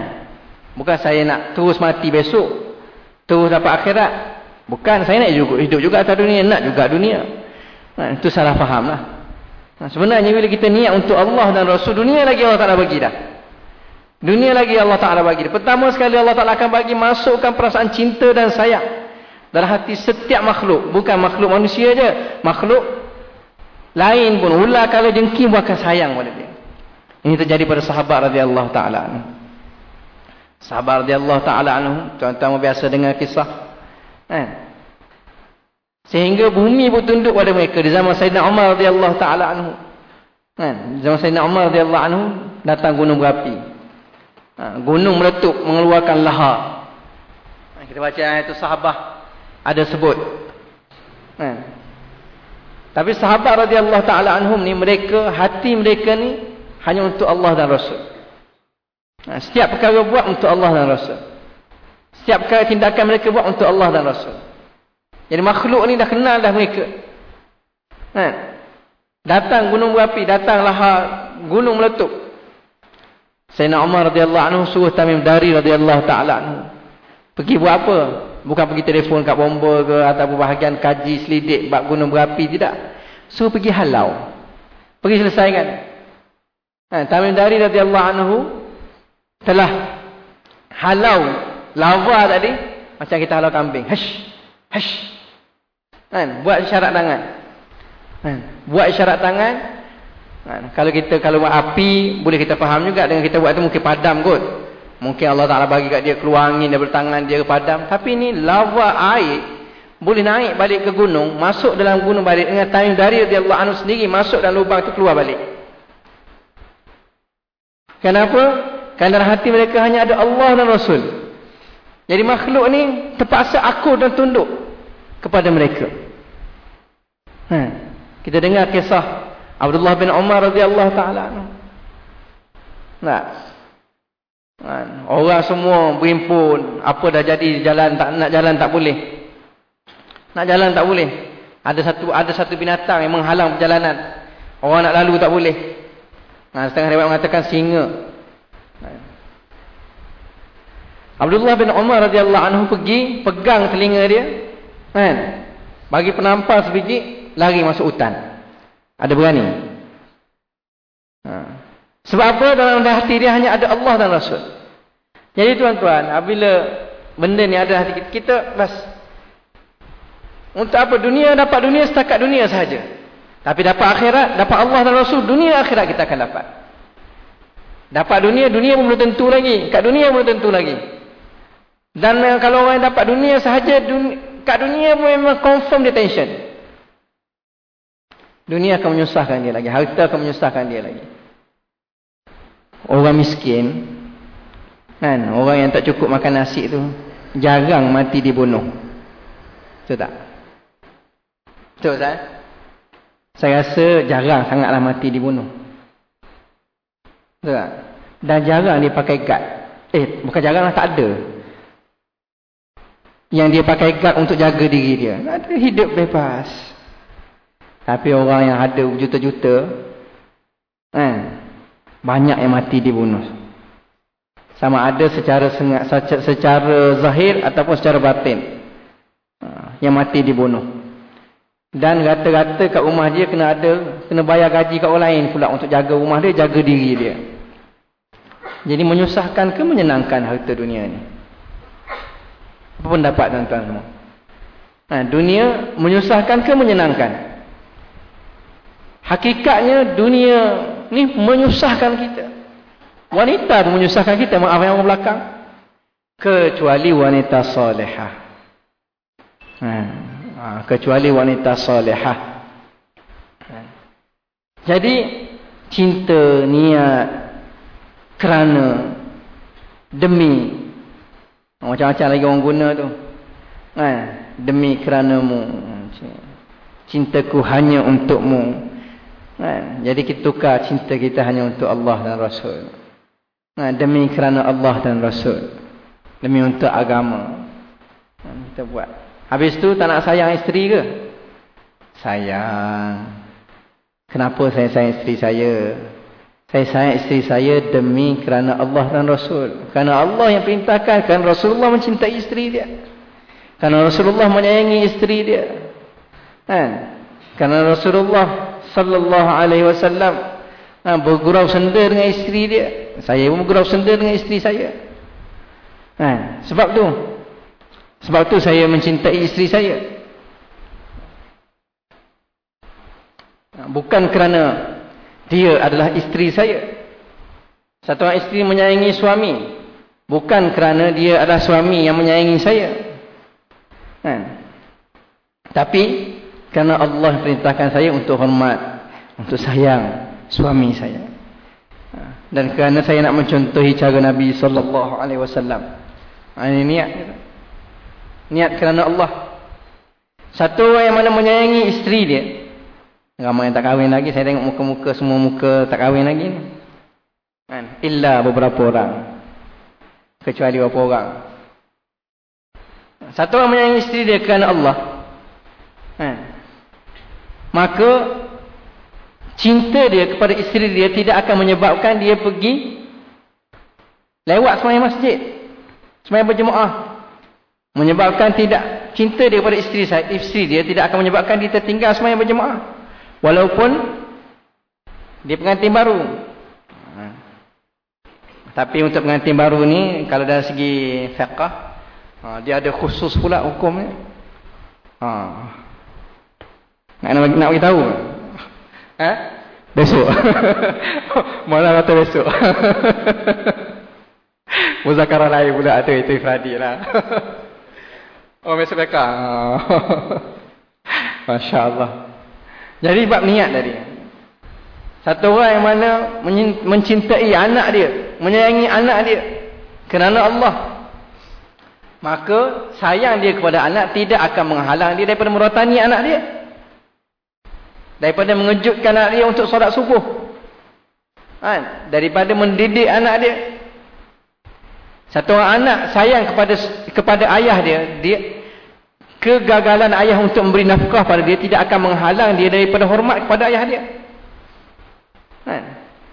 Bukan saya nak terus mati besok. Terus dapat akhirat. Bukan saya nak hidup juga atas dunia, nak juga dunia. Ha, itu salah faham lah. Ha, sebenarnya bila kita niat untuk Allah dan Rasul, dunia lagi Allah tak nak bagi dah. Dunia lagi Allah Ta'ala bagi. Pertama sekali Allah Ta'ala akan bagi masukkan perasaan cinta dan sayang. Dalam hati setiap makhluk. Bukan makhluk manusia je. Makhluk lain pun. Ular kalau jengking pun akan sayang pada dia. Ini terjadi pada sahabat radhiyallahu ta'ala. Sahabat radhiyallahu ta'ala. Tuan-tuan biasa dengar kisah. Eh. Sehingga bumi pun tunduk pada mereka. Di zaman Sayyidina Umar radhiyallahu ta'ala. Eh. Di zaman Sayyidina Umar radhiyallahu datang gunung berapi. Ha, gunung meletup mengeluarkan lahar. Ha, kita baca ayat itu sahabah ada sebut. Ha. Tapi sahabat radhiyallahu taala anhum ni mereka hati mereka ni hanya untuk Allah dan Rasul. Ha, setiap perkara buat untuk Allah dan Rasul. Setiap perkara tindakan mereka buat untuk Allah dan Rasul. Jadi makhluk ni dah kenal dah mereka. Ha. Datang gunung berapi, datang lahar gunung meletup. Sayyidina Umar radhiyallahu anhu suruh Tamim Dari radhiyallahu taala anhu. Pergi buat apa? Bukan pergi telefon kat bomba ke ataupun bahagian kaji selidik bab gunung berapi tidak. Suruh pergi halau. Pergi selesaikan. Ha, Tamim Dari radhiyallahu anhu telah halau lava tadi macam kita halau kambing. Hash. Hash. Kan? Buat isyarat tangan. Kan? Buat isyarat tangan Ha, kalau kita kalau buat api boleh kita faham juga dengan kita buat tu mungkin padam kot. Mungkin Allah Taala bagi kat dia keluar angin dari tangan dia padam. Tapi ni lava air boleh naik balik ke gunung, masuk dalam gunung balik dengan time dari dia Allah anu sendiri masuk dalam lubang tu keluar balik. Kenapa? Kerana hati mereka hanya ada Allah dan Rasul. Jadi makhluk ni terpaksa akur dan tunduk kepada mereka. Ha. Kita dengar kisah Abdullah bin Umar radhiyallahu taala Nah. Orang semua berhimpun, apa dah jadi jalan tak nak jalan tak boleh. Nak jalan tak boleh. Ada satu ada satu binatang yang menghalang perjalanan. Orang nak lalu tak boleh. Nah, setengah riwayat mengatakan singa. Abdullah bin Umar radhiyallahu anhu pergi pegang telinga dia. Kan? Bagi penampar sebiji lari masuk hutan. Ada berani. Ha. Sebab apa dalam hati dia hanya ada Allah dan Rasul. Jadi tuan-tuan, apabila benda ni ada hati kita, kita bas untuk apa dunia dapat dunia setakat dunia sahaja. Tapi dapat akhirat, dapat Allah dan Rasul, dunia akhirat kita akan dapat. Dapat dunia, dunia belum tentu lagi. Kat dunia belum tentu lagi. Dan kalau orang yang dapat dunia sahaja, dunia, kat dunia memang confirm detention. Dunia akan menyusahkan dia lagi. Harta akan menyusahkan dia lagi. Orang miskin, kan, orang yang tak cukup makan nasi tu, jarang mati dibunuh. Betul tak? Betul tak? Saya rasa jarang sangatlah mati dibunuh. Betul tak? Dan jarang dia pakai guard. Eh, bukan jarang lah, tak ada. Yang dia pakai guard untuk jaga diri dia. Ada hidup bebas. Tapi orang yang ada juta-juta, eh, banyak yang mati dibunuh. Sama ada secara secara zahir ataupun secara batin. Ha, yang mati dibunuh. Dan rata-rata kat rumah dia kena ada, kena bayar gaji kat orang lain pula untuk jaga rumah dia, jaga diri dia. Jadi menyusahkan ke menyenangkan harta dunia ni? Apa pendapat tuan-tuan semua? Ha, dunia menyusahkan ke menyenangkan? Hakikatnya dunia ni menyusahkan kita. Wanita pun menyusahkan kita, maaf yang belakang. Kecuali wanita solehah. Hmm ha, kecuali wanita salihah ha. jadi cinta niat kerana demi macam-macam lagi orang guna tu ha, demi keranamu cintaku hanya untukmu ha, jadi kita tukar cinta kita hanya untuk Allah dan Rasul ha, demi kerana Allah dan Rasul demi untuk agama ha, kita buat Habis tu tak nak sayang isteri ke? Sayang. Kenapa saya sayang isteri saya? Saya sayang isteri saya demi kerana Allah dan Rasul. Kerana Allah yang perintahkan. Kerana Rasulullah mencintai isteri dia. Kerana Rasulullah menyayangi isteri dia. Kan? Kerana Rasulullah sallallahu alaihi wasallam ha, bergurau senda dengan isteri dia. Saya pun bergurau senda dengan isteri saya. Kan? Sebab tu sebab tu saya mencintai isteri saya. Bukan kerana dia adalah isteri saya. Satu orang isteri menyayangi suami. Bukan kerana dia adalah suami yang menyayangi saya. Kan? Tapi kerana Allah perintahkan saya untuk hormat. Untuk sayang suami saya. Dan kerana saya nak mencontohi cara Nabi SAW. Ini niat niat kerana Allah. Satu orang yang mana menyayangi isteri dia. Ramai yang tak kahwin lagi. Saya tengok muka-muka semua muka tak kahwin lagi. Kan? Illa beberapa orang. Kecuali beberapa orang. Satu orang menyayangi isteri dia kerana Allah. Kan? Maka cinta dia kepada isteri dia tidak akan menyebabkan dia pergi lewat semayang masjid. Semayang berjemaah. Menyebabkan tidak cinta dia kepada isteri isteri dia tidak akan menyebabkan dia tertinggal semayang berjemaah. Walaupun dia pengantin baru. Ha. Tapi untuk pengantin baru ni, kalau dari segi fiqah, ha, dia ada khusus pula hukumnya. Ha. Nak, nak, nak beritahu? Ha? Besok. <laughs> Malah kata besok. <laughs> Muzakarah lain pula tu, itu Ifradi lah. <laughs> Oh, besok mereka. Masya Allah. Jadi bab niat tadi. Satu orang yang mana mencintai anak dia. Menyayangi anak dia. Kerana Allah. Maka sayang dia kepada anak tidak akan menghalang dia daripada merotani anak dia. Daripada mengejutkan anak dia untuk solat subuh. Ha? Daripada mendidik anak dia. Satu orang anak sayang kepada kepada ayah dia, dia kegagalan ayah untuk memberi nafkah pada dia tidak akan menghalang dia daripada hormat kepada ayah dia. Kan?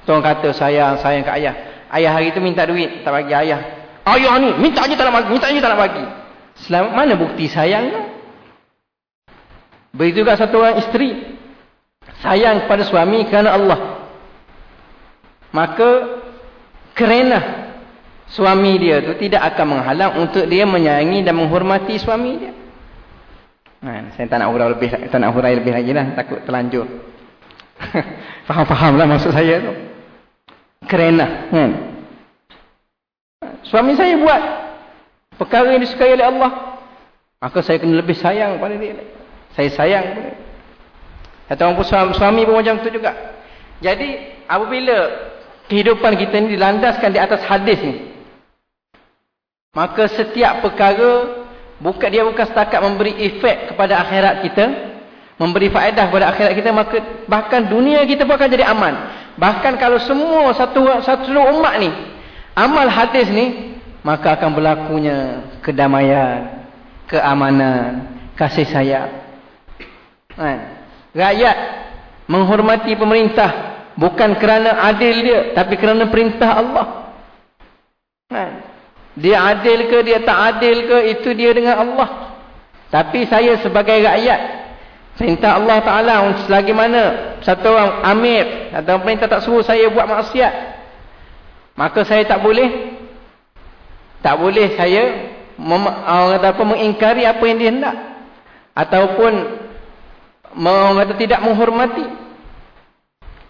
Tuan kata sayang, sayang ke ayah. Ayah hari itu minta duit, tak bagi ayah. Ayah ni, minta aja tak nak bagi, minta aja tak nak bagi. Selamat mana bukti sayang? Begitu juga satu orang isteri. Sayang kepada suami kerana Allah. Maka, kerana suami dia tu tidak akan menghalang untuk dia menyayangi dan menghormati suami dia. Ha, saya tak nak hurai lebih, tak nak hurai lebih lagi lah. Takut terlanjur. <laughs> Faham-faham lah maksud saya tu. Kerana. Hmm. Suami saya buat perkara yang disukai oleh Allah. Maka saya kena lebih sayang pada dia. Saya sayang pada dia. Pun suami, suami pun macam tu juga. Jadi apabila kehidupan kita ni dilandaskan di atas hadis ni. Maka setiap perkara bukan dia bukan setakat memberi efek kepada akhirat kita memberi faedah kepada akhirat kita maka bahkan dunia kita pun akan jadi aman bahkan kalau semua satu satu umat ni amal hadis ni maka akan berlakunya kedamaian keamanan kasih sayang kan rakyat menghormati pemerintah bukan kerana adil dia tapi kerana perintah Allah. Kan? Dia adil ke dia tak adil ke itu dia dengan Allah. Tapi saya sebagai rakyat perintah Allah Taala selagi mana satu orang amir atau perintah tak suruh saya buat maksiat maka saya tak boleh. Tak boleh saya kata apa mengingkari apa yang dia hendak. Ataupun orang kata tidak menghormati.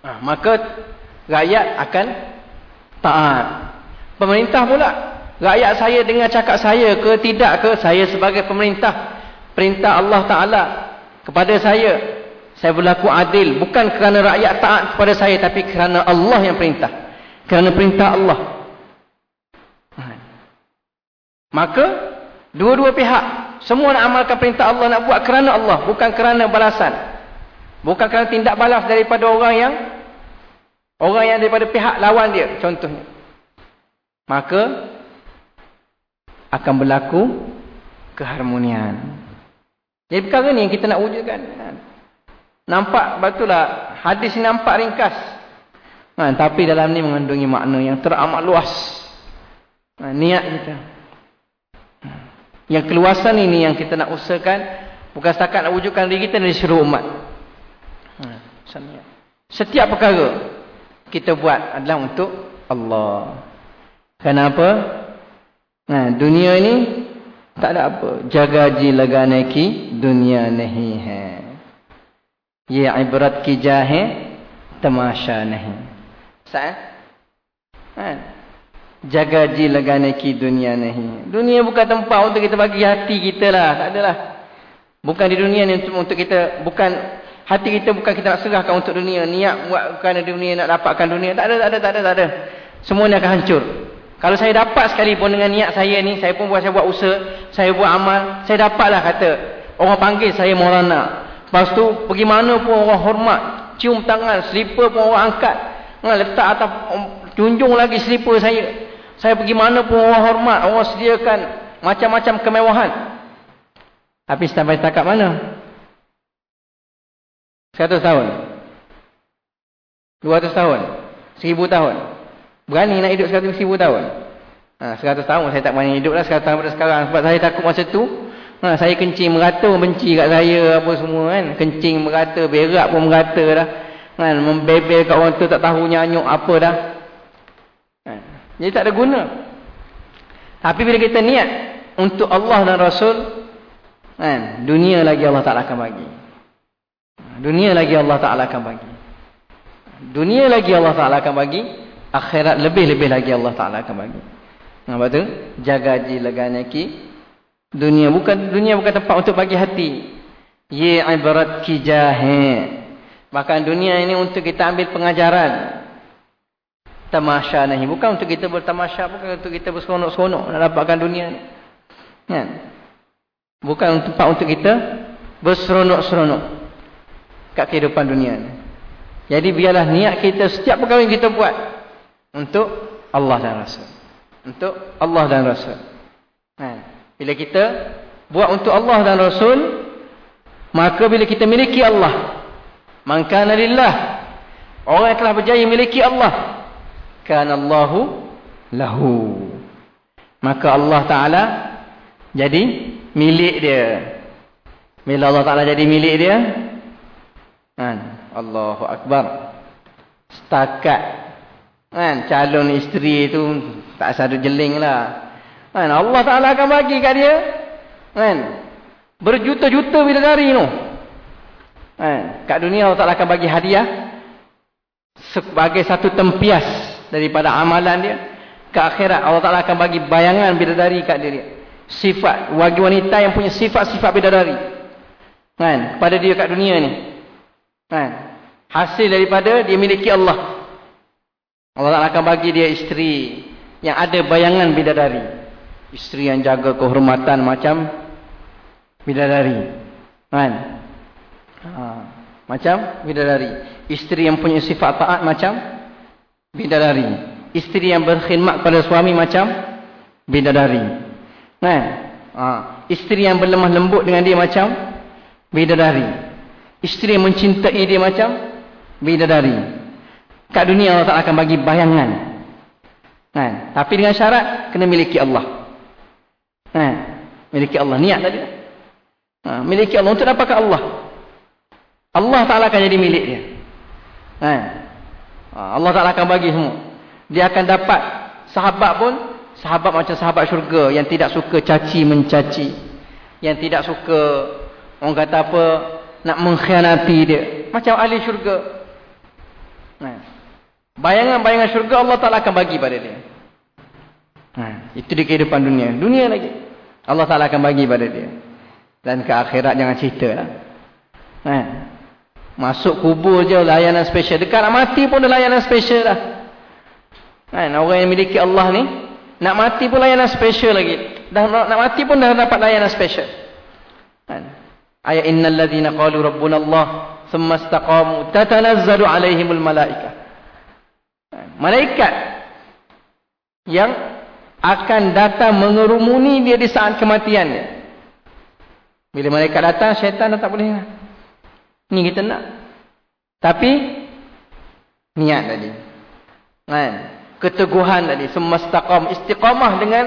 Ha, maka rakyat akan taat. Pemerintah pula rakyat saya dengar cakap saya ke tidak ke saya sebagai pemerintah perintah Allah Ta'ala kepada saya saya berlaku adil. Bukan kerana rakyat taat kepada saya tapi kerana Allah yang perintah. Kerana perintah Allah. Maka dua-dua pihak semua nak amalkan perintah Allah nak buat kerana Allah bukan kerana balasan bukan kerana tindak balas daripada orang yang orang yang daripada pihak lawan dia contohnya maka akan berlaku keharmonian. Jadi perkara ni yang kita nak wujudkan. Nampak betullah hadis ni nampak ringkas. Ha, tapi dalam ni mengandungi makna yang teramat luas. Ha, niat kita. Yang keluasan ini yang kita nak usahakan bukan setakat nak wujudkan diri kita dari seluruh umat. Ha, Setiap perkara kita buat adalah untuk Allah. Kenapa? Nah, dunia ni tak ada apa. Jaga ji lagane ki dunia nahi hai. Ye ibrat ki jahe tamasha nahi. Sah? Ha? Jaga ji lagane ki dunia nahi. Dunia bukan tempat untuk kita bagi hati kita lah. Tak adalah. Bukan di dunia ni untuk, kita. Bukan hati kita bukan kita nak serahkan untuk dunia. Niat buat kerana dunia nak dapatkan dunia. Tak ada, tak ada, tak ada. Tak ada. Semua ni akan hancur. Kalau saya dapat sekali pun dengan niat saya ni, saya pun buat saya buat usaha, saya buat amal, saya dapatlah kata orang panggil saya morana. Lepas tu pergi mana pun orang hormat, cium tangan, slipper pun orang angkat. Letak atas junjung lagi slipper saya. Saya pergi mana pun orang hormat, orang sediakan macam-macam kemewahan. Tapi sampai setakat mana? 100 tahun. 200 tahun. 1000 tahun. Berani nak hidup 100 ribu tahun. Ha, 100 tahun saya tak berani hidup lah 100 tahun pada sekarang. Sebab saya takut masa tu. Ha, saya kencing merata benci kat saya apa semua kan. Kencing merata, berak pun merata dah. Kan, membebel kat orang tu tak tahu nyanyuk apa dah. Jadi tak ada guna. Tapi bila kita niat untuk Allah dan Rasul. Kan, dunia lagi Allah Ta'ala akan bagi. Dunia lagi Allah Ta'ala akan bagi. Dunia lagi Allah Ta'ala akan bagi akhirat lebih-lebih lagi Allah Taala akan bagi. Apa tu? Jaga ji laganya ki dunia bukan dunia bukan tempat untuk bagi hati. Ye ibarat ki jahe. Bahkan dunia ini untuk kita ambil pengajaran. Tamasya ni bukan untuk kita bertamasya, bukan untuk kita berseronok-seronok nak dapatkan dunia ni. Kan? Bukan tempat untuk kita berseronok-seronok kat kehidupan dunia ni. Jadi biarlah niat kita setiap perkara yang kita buat untuk Allah dan Rasul. Untuk Allah dan Rasul. Ha. Bila kita buat untuk Allah dan Rasul maka bila kita miliki Allah man kana lillah orang yang telah berjaya miliki Allah kana Allahu lahu. Maka Allah taala jadi milik dia. Bila Allah taala jadi milik dia kan Allahu akbar. Setakat kan calon isteri itu tak satu jeling lah. Kan Allah taala akan bagi kat dia kan berjuta-juta bidadari tu. Kan kat dunia Allah taala akan bagi hadiah sebagai satu tempias daripada amalan dia ke akhirat Allah taala akan bagi bayangan bidadari kat dia sifat bagi wanita yang punya sifat-sifat bidadari. Kan? Pada dia kat dunia ni. Kan? Hasil daripada dia miliki Allah. Allah Ta'ala akan bagi dia isteri yang ada bayangan bidadari. Isteri yang jaga kehormatan macam bidadari. Kan? Ha. macam bidadari. Isteri yang punya sifat taat macam bidadari isteri yang berkhidmat pada suami macam bidadari kan ha. isteri yang berlemah lembut dengan dia macam bidadari isteri yang mencintai dia macam bidadari. Kat dunia Allah Ta'ala akan bagi bayangan. Kan? Tapi dengan syarat, kena miliki Allah. Kan? Miliki Allah. Niat tadi. Ha, miliki Allah untuk dapatkan Allah. Allah Ta'ala akan jadi milik dia. Kan? Ha, Allah Ta'ala akan bagi semua. Dia akan dapat sahabat pun, sahabat macam sahabat syurga yang tidak suka caci mencaci. Yang tidak suka, orang kata apa, nak mengkhianati dia. Macam ahli syurga. Bayangan-bayangan syurga Allah Ta'ala akan bagi pada dia. Ha, itu di kehidupan dunia. Dunia lagi. Allah Ta'ala akan bagi pada dia. Dan ke akhirat jangan cerita lah. Ha, masuk kubur je layanan special. Dekat nak mati pun ada layanan special lah. Ha, orang yang memiliki Allah ni. Nak mati pun layanan special lagi. Dah nak, nak mati pun dah dapat layanan special. Ha, ayat innal ladhina qalu rabbuna Allah. Thumma istaqamu tatanazzalu alaihimul malaikah. Malaikat yang akan datang mengerumuni dia di saat kematian. Bila malaikat datang, syaitan dah tak boleh. Ini kita nak. Tapi, niat tadi. Kan? Keteguhan tadi. Semestaqam. Istiqamah dengan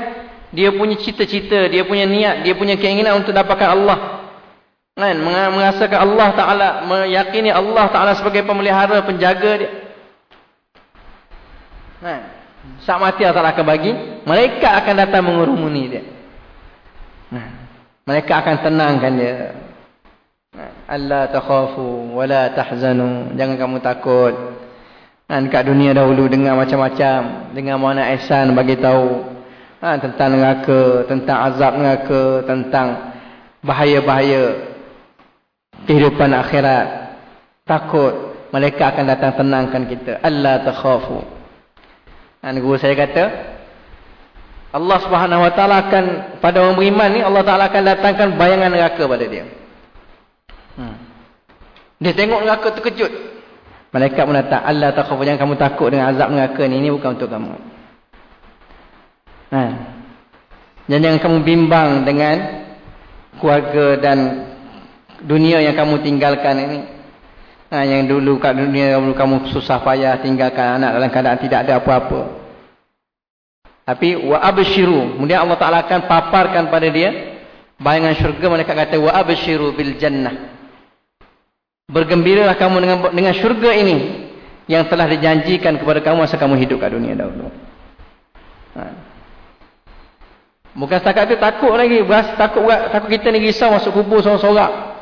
dia punya cita-cita, dia punya niat, dia punya keinginan untuk dapatkan Allah. Kan? Mengasakan Allah Ta'ala, meyakini Allah Ta'ala sebagai pemelihara, penjaga dia. Ha. Saat mati Allah akan bagi. Mereka akan datang mengurumuni dia. Ha. Mereka akan tenangkan dia. Ha. Allah takhafu wa la tahzanu. Jangan kamu takut. Dan kat dunia dahulu dengar macam-macam. Dengar mana ihsan bagi tahu. Ha. Tentang neraka. Tentang azab neraka. Tentang bahaya-bahaya. Kehidupan akhirat. Takut. Mereka akan datang tenangkan kita. Allah takhafu. Dan guru saya kata, Allah Subhanahu Wa Taala akan pada orang beriman ni Allah Taala akan datangkan bayangan neraka pada dia. Hmm. Dia tengok neraka terkejut. Malaikat pun datang, Allah takut jangan kamu takut dengan azab neraka ni, ini bukan untuk kamu. Ha. Dan jangan kamu bimbang dengan keluarga dan dunia yang kamu tinggalkan ini. Ha, yang dulu kat dunia dulu kamu susah payah tinggalkan anak dalam keadaan tidak ada apa-apa. Tapi wa abshiru, kemudian Allah Taala akan paparkan pada dia bayangan syurga mereka kata wa abshiru bil jannah. Bergembiralah kamu dengan dengan syurga ini yang telah dijanjikan kepada kamu masa kamu hidup kat dunia dahulu. Ha. Bukan setakat itu takut lagi, beras takut takut kita ni risau masuk kubur seorang-seorang.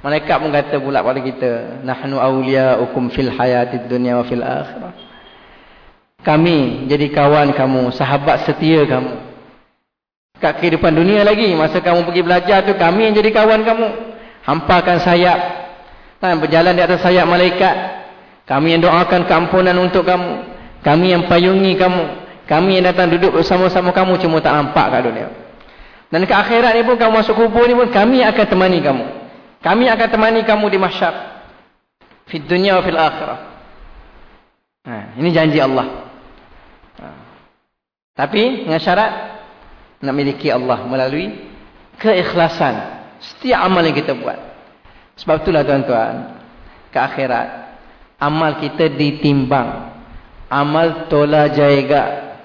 Malaikat pun kata pula pada kita, nahnu awliya'ukum fil hayatid dunya wa fil akhirah. Kami jadi kawan kamu, sahabat setia kamu. Kat kehidupan dunia lagi, masa kamu pergi belajar tu kami yang jadi kawan kamu. Hampakan sayap. Kan berjalan di atas sayap malaikat. Kami yang doakan keampunan untuk kamu. Kami yang payungi kamu. Kami yang datang duduk bersama-sama kamu cuma tak nampak kat dunia. Dan ke akhirat ni pun kamu masuk kubur ni pun kami akan temani kamu. Kami akan temani kamu di mahsyar. Di dunia wa fil akhirah. Ha, ini janji Allah. Ha. Tapi dengan syarat nak miliki Allah melalui keikhlasan setiap amal yang kita buat. Sebab itulah tuan-tuan, ke akhirat amal kita ditimbang. Amal tola jaiga.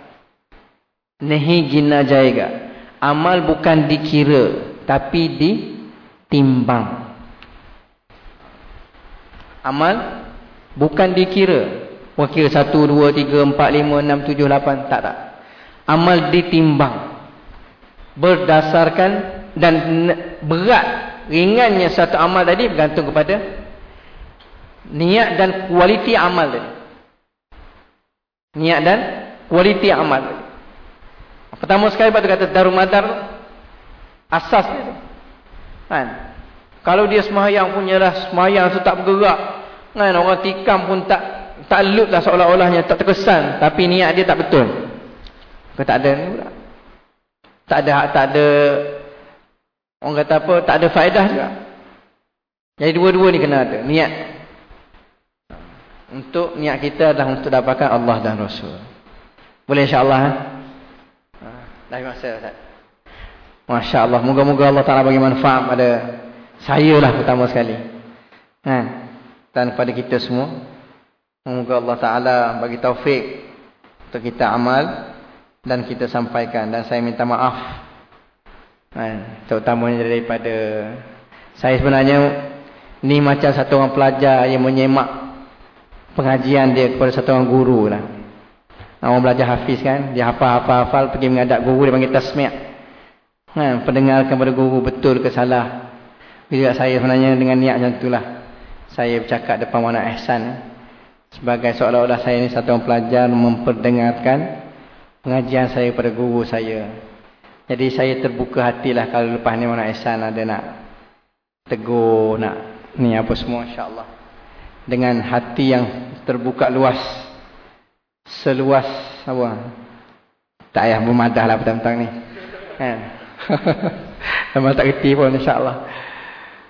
Nehi gina jaiga. Amal bukan dikira tapi ditimbang. Amal bukan dikira. Wakil 1 2 3 4 5 6 7 8 tak tak. Amal ditimbang. Berdasarkan dan berat ringannya satu amal tadi bergantung kepada niat dan kualiti amal tadi. Niat dan kualiti amal tadi. Pertama sekali batu kata darul madar asas dia. Kan? Kalau dia semayang punya lah semayang tu tak bergerak. Kan orang tikam pun tak tak lah seolah-olahnya tak terkesan tapi niat dia tak betul. Kau tak ada ni pula. Tak ada tak ada Orang kata apa, tak ada faedah juga. Jadi dua-dua ni kena ada, niat. Untuk niat kita adalah untuk dapatkan Allah dan Rasul. Boleh insyaAllah. Eh? Dah masa Ustaz. Masya Allah, moga-moga Allah Ta'ala bagi manfaat pada saya lah pertama sekali. Ha? Dan kepada kita semua. Moga Allah Ta'ala bagi taufik untuk kita amal dan kita sampaikan. Dan saya minta maaf Kan? Terutamanya daripada saya sebenarnya ni macam satu orang pelajar yang menyemak pengajian dia kepada satu orang guru lah. Orang belajar hafiz kan, dia hafal-hafal pergi mengadap guru dia panggil tasmi'. Kan? Pendengarkan kepada guru betul ke salah. Bila saya sebenarnya dengan niat macam itulah. Saya bercakap depan wana ihsan. Sebagai seolah-olah saya ni satu orang pelajar memperdengarkan pengajian saya kepada guru saya. Jadi saya terbuka hatilah kalau lepas ni mana Ihsan ada nak tegur, nak ni apa semua insyaAllah. Dengan hati yang terbuka luas. Seluas apa? Tak payah memadah lah petang-petang ni. Kan? <laughs> Memang tak kerti pun insyaAllah.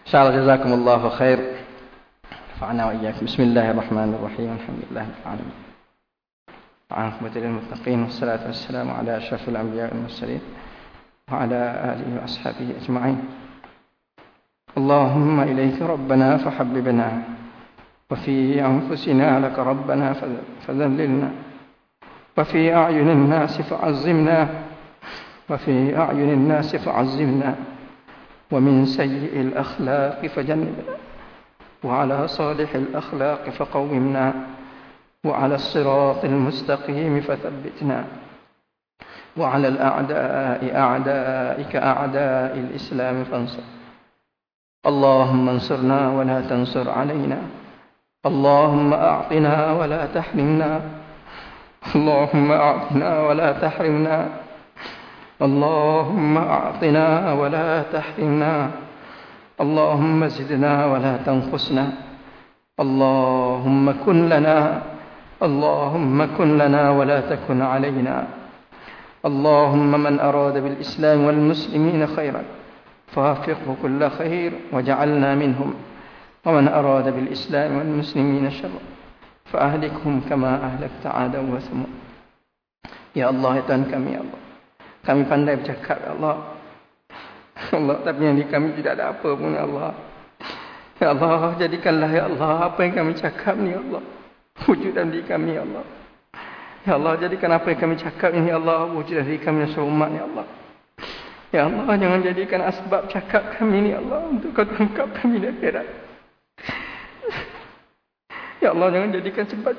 InsyaAllah jazakumullahu khair. Fa'ana wa iyyakum. Bismillahirrahmanirrahim. Alhamdulillah. Alhamdulillah. Alhamdulillah. Alhamdulillah. Wassalatu wassalamu ala ashrafil anbiya wal mursalin. وعلى آله وأصحابه أجمعين. اللهم إليك ربنا فحببنا وفي أنفسنا لك ربنا فذللنا وفي أعين الناس فعظمنا وفي أعين الناس فعظمنا ومن سيء الأخلاق فجنبنا وعلى صالح الأخلاق فقومنا وعلى الصراط المستقيم فثبتنا. وعلى الأعداء أعدائك أعداء الإسلام فانصر. اللهم انصرنا ولا تنصر علينا. اللهم أعطنا ولا تحرمنا. اللهم أعطنا ولا تحرمنا. اللهم أعطنا ولا تحرمنا. اللهم زدنا ولا تنقصنا. اللهم كن لنا. اللهم كن لنا ولا تكن علينا. اللهم من أراد بالإسلام والمسلمين خيرا فوافقه كل خير وجعلنا منهم ومن أراد بالإسلام والمسلمين شرا فأهلكهم كما أهلكت عادا وثمود Ya Allah, ya Tuhan kami, Ya Allah. Kami pandai bercakap, Ya Allah. Allah, tapi yang di kami tidak ada apa pun, Ya Allah. Ya Allah, jadikanlah, Ya Allah, apa yang kami cakap ni, Ya Allah. Wujudkan di kami, Ya Allah. Ya Allah, jadikan apa yang kami cakap ini, Ya Allah, wujud dari kami dan seluruh umat, Ya Allah. Ya Allah, jangan jadikan asbab cakap kami ini, Ya Allah, untuk kau tangkap kami di akhirat. Ya Allah, jangan jadikan sebab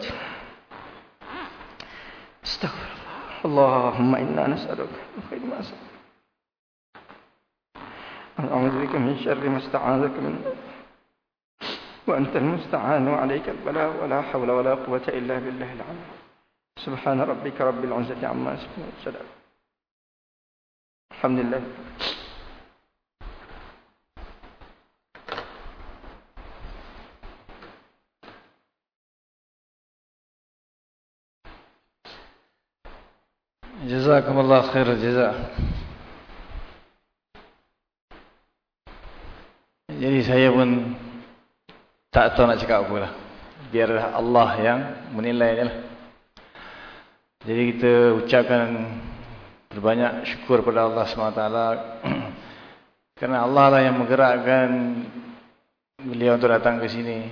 Astaghfirullah. Allahumma inna nas'aluka khair ma as'aluka. أعوذ بك من شر ما استعاذك من وأنت المستعان وعليك البلاء ولا حول ولا قوة إلا بالله العلي سبحان ربك رب العزة عما يصفون والسلام الحمد لله جزاكم الله خير الجزاء Jadi saya pun tak tahu nak cakap apa lah. Biar Allah yang menilai je lah. Jadi kita ucapkan berbanyak syukur kepada Allah SWT <clears throat> Kerana Allah lah yang menggerakkan beliau untuk datang ke sini.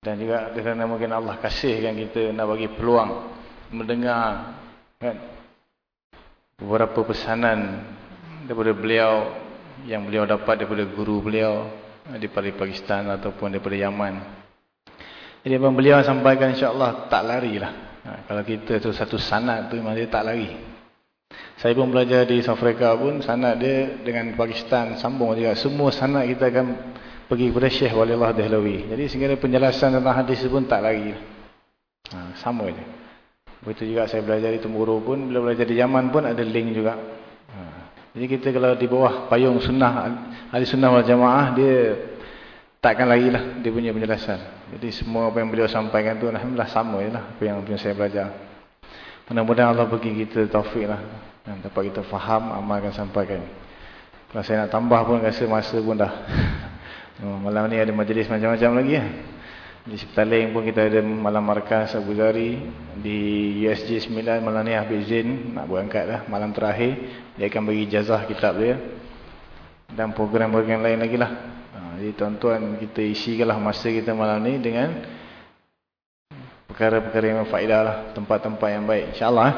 Dan juga kerana mungkin Allah kasihkan kita nak bagi peluang mendengar kan, beberapa pesanan daripada beliau yang beliau dapat daripada guru beliau daripada Pakistan ataupun daripada Yaman. Jadi apa beliau sampaikan insya-Allah tak larilah. Ha, kalau kita tu satu sanad tu memang dia tak lari. Saya pun belajar di South Africa pun sanad dia dengan Pakistan sambung juga. Semua sanad kita akan pergi kepada Syekh Walillah Dahlawi. Jadi sehingga penjelasan tentang hadis pun tak lagi. Ha, sama je. Begitu juga saya belajar di Temuru pun, bila belajar di Yaman pun ada link juga. Ha, jadi kita kalau di bawah payung sunnah, ahli sunnah wal jamaah, dia takkan lagi lah dia punya penjelasan. Jadi semua apa yang beliau sampaikan tu Alhamdulillah sama je lah apa yang, yang saya belajar. Mudah-mudahan Allah bagi kita taufik lah. Dan dapat kita faham, amalkan, sampaikan. Kalau saya nak tambah pun rasa masa pun dah. <laughs> Oh, malam ni ada majlis macam-macam lagi ya. Di Septaling pun kita ada malam markas Abu Zari. Di USJ 9 malam ni Habib Zain nak berangkat lah malam terakhir. Dia akan bagi jazah kitab dia. Dan program-program lain lagi lah. Jadi tuan-tuan kita isikanlah masa kita malam ni dengan perkara-perkara yang faedah lah. Tempat-tempat yang baik. InsyaAllah. Eh.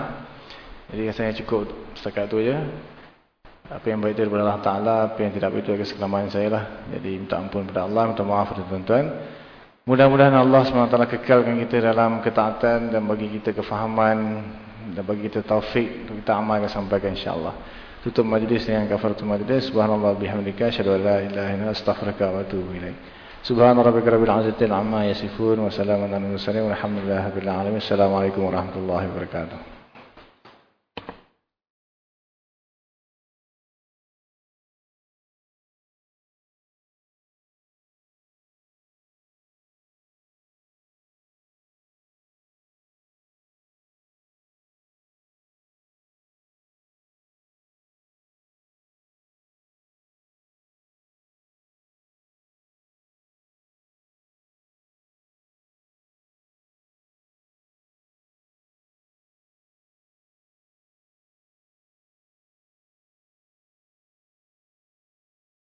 Jadi rasanya cukup setakat tu je. Apa yang baik itu daripada Allah Ta'ala, apa yang tidak baik itu adalah kelemahan saya lah. Jadi minta ampun kepada Allah, minta maaf kepada tuan-tuan. Mudah-mudahan Allah SWT kekalkan kita dalam ketaatan dan bagi kita kefahaman dan bagi kita taufik untuk kita amalkan sampaikan insyaAllah. Tutup majlis dengan kafaratul majlis. Subhanallah bihamdika. Asyadu ala ilaha ina astaghfirullah wa atubu ilaih. Subhanallah rabbi rabbil azatil amma yasifun. Wassalamualaikum warahmatullahi wabarakatuh. Assalamualaikum warahmatullahi wabarakatuh.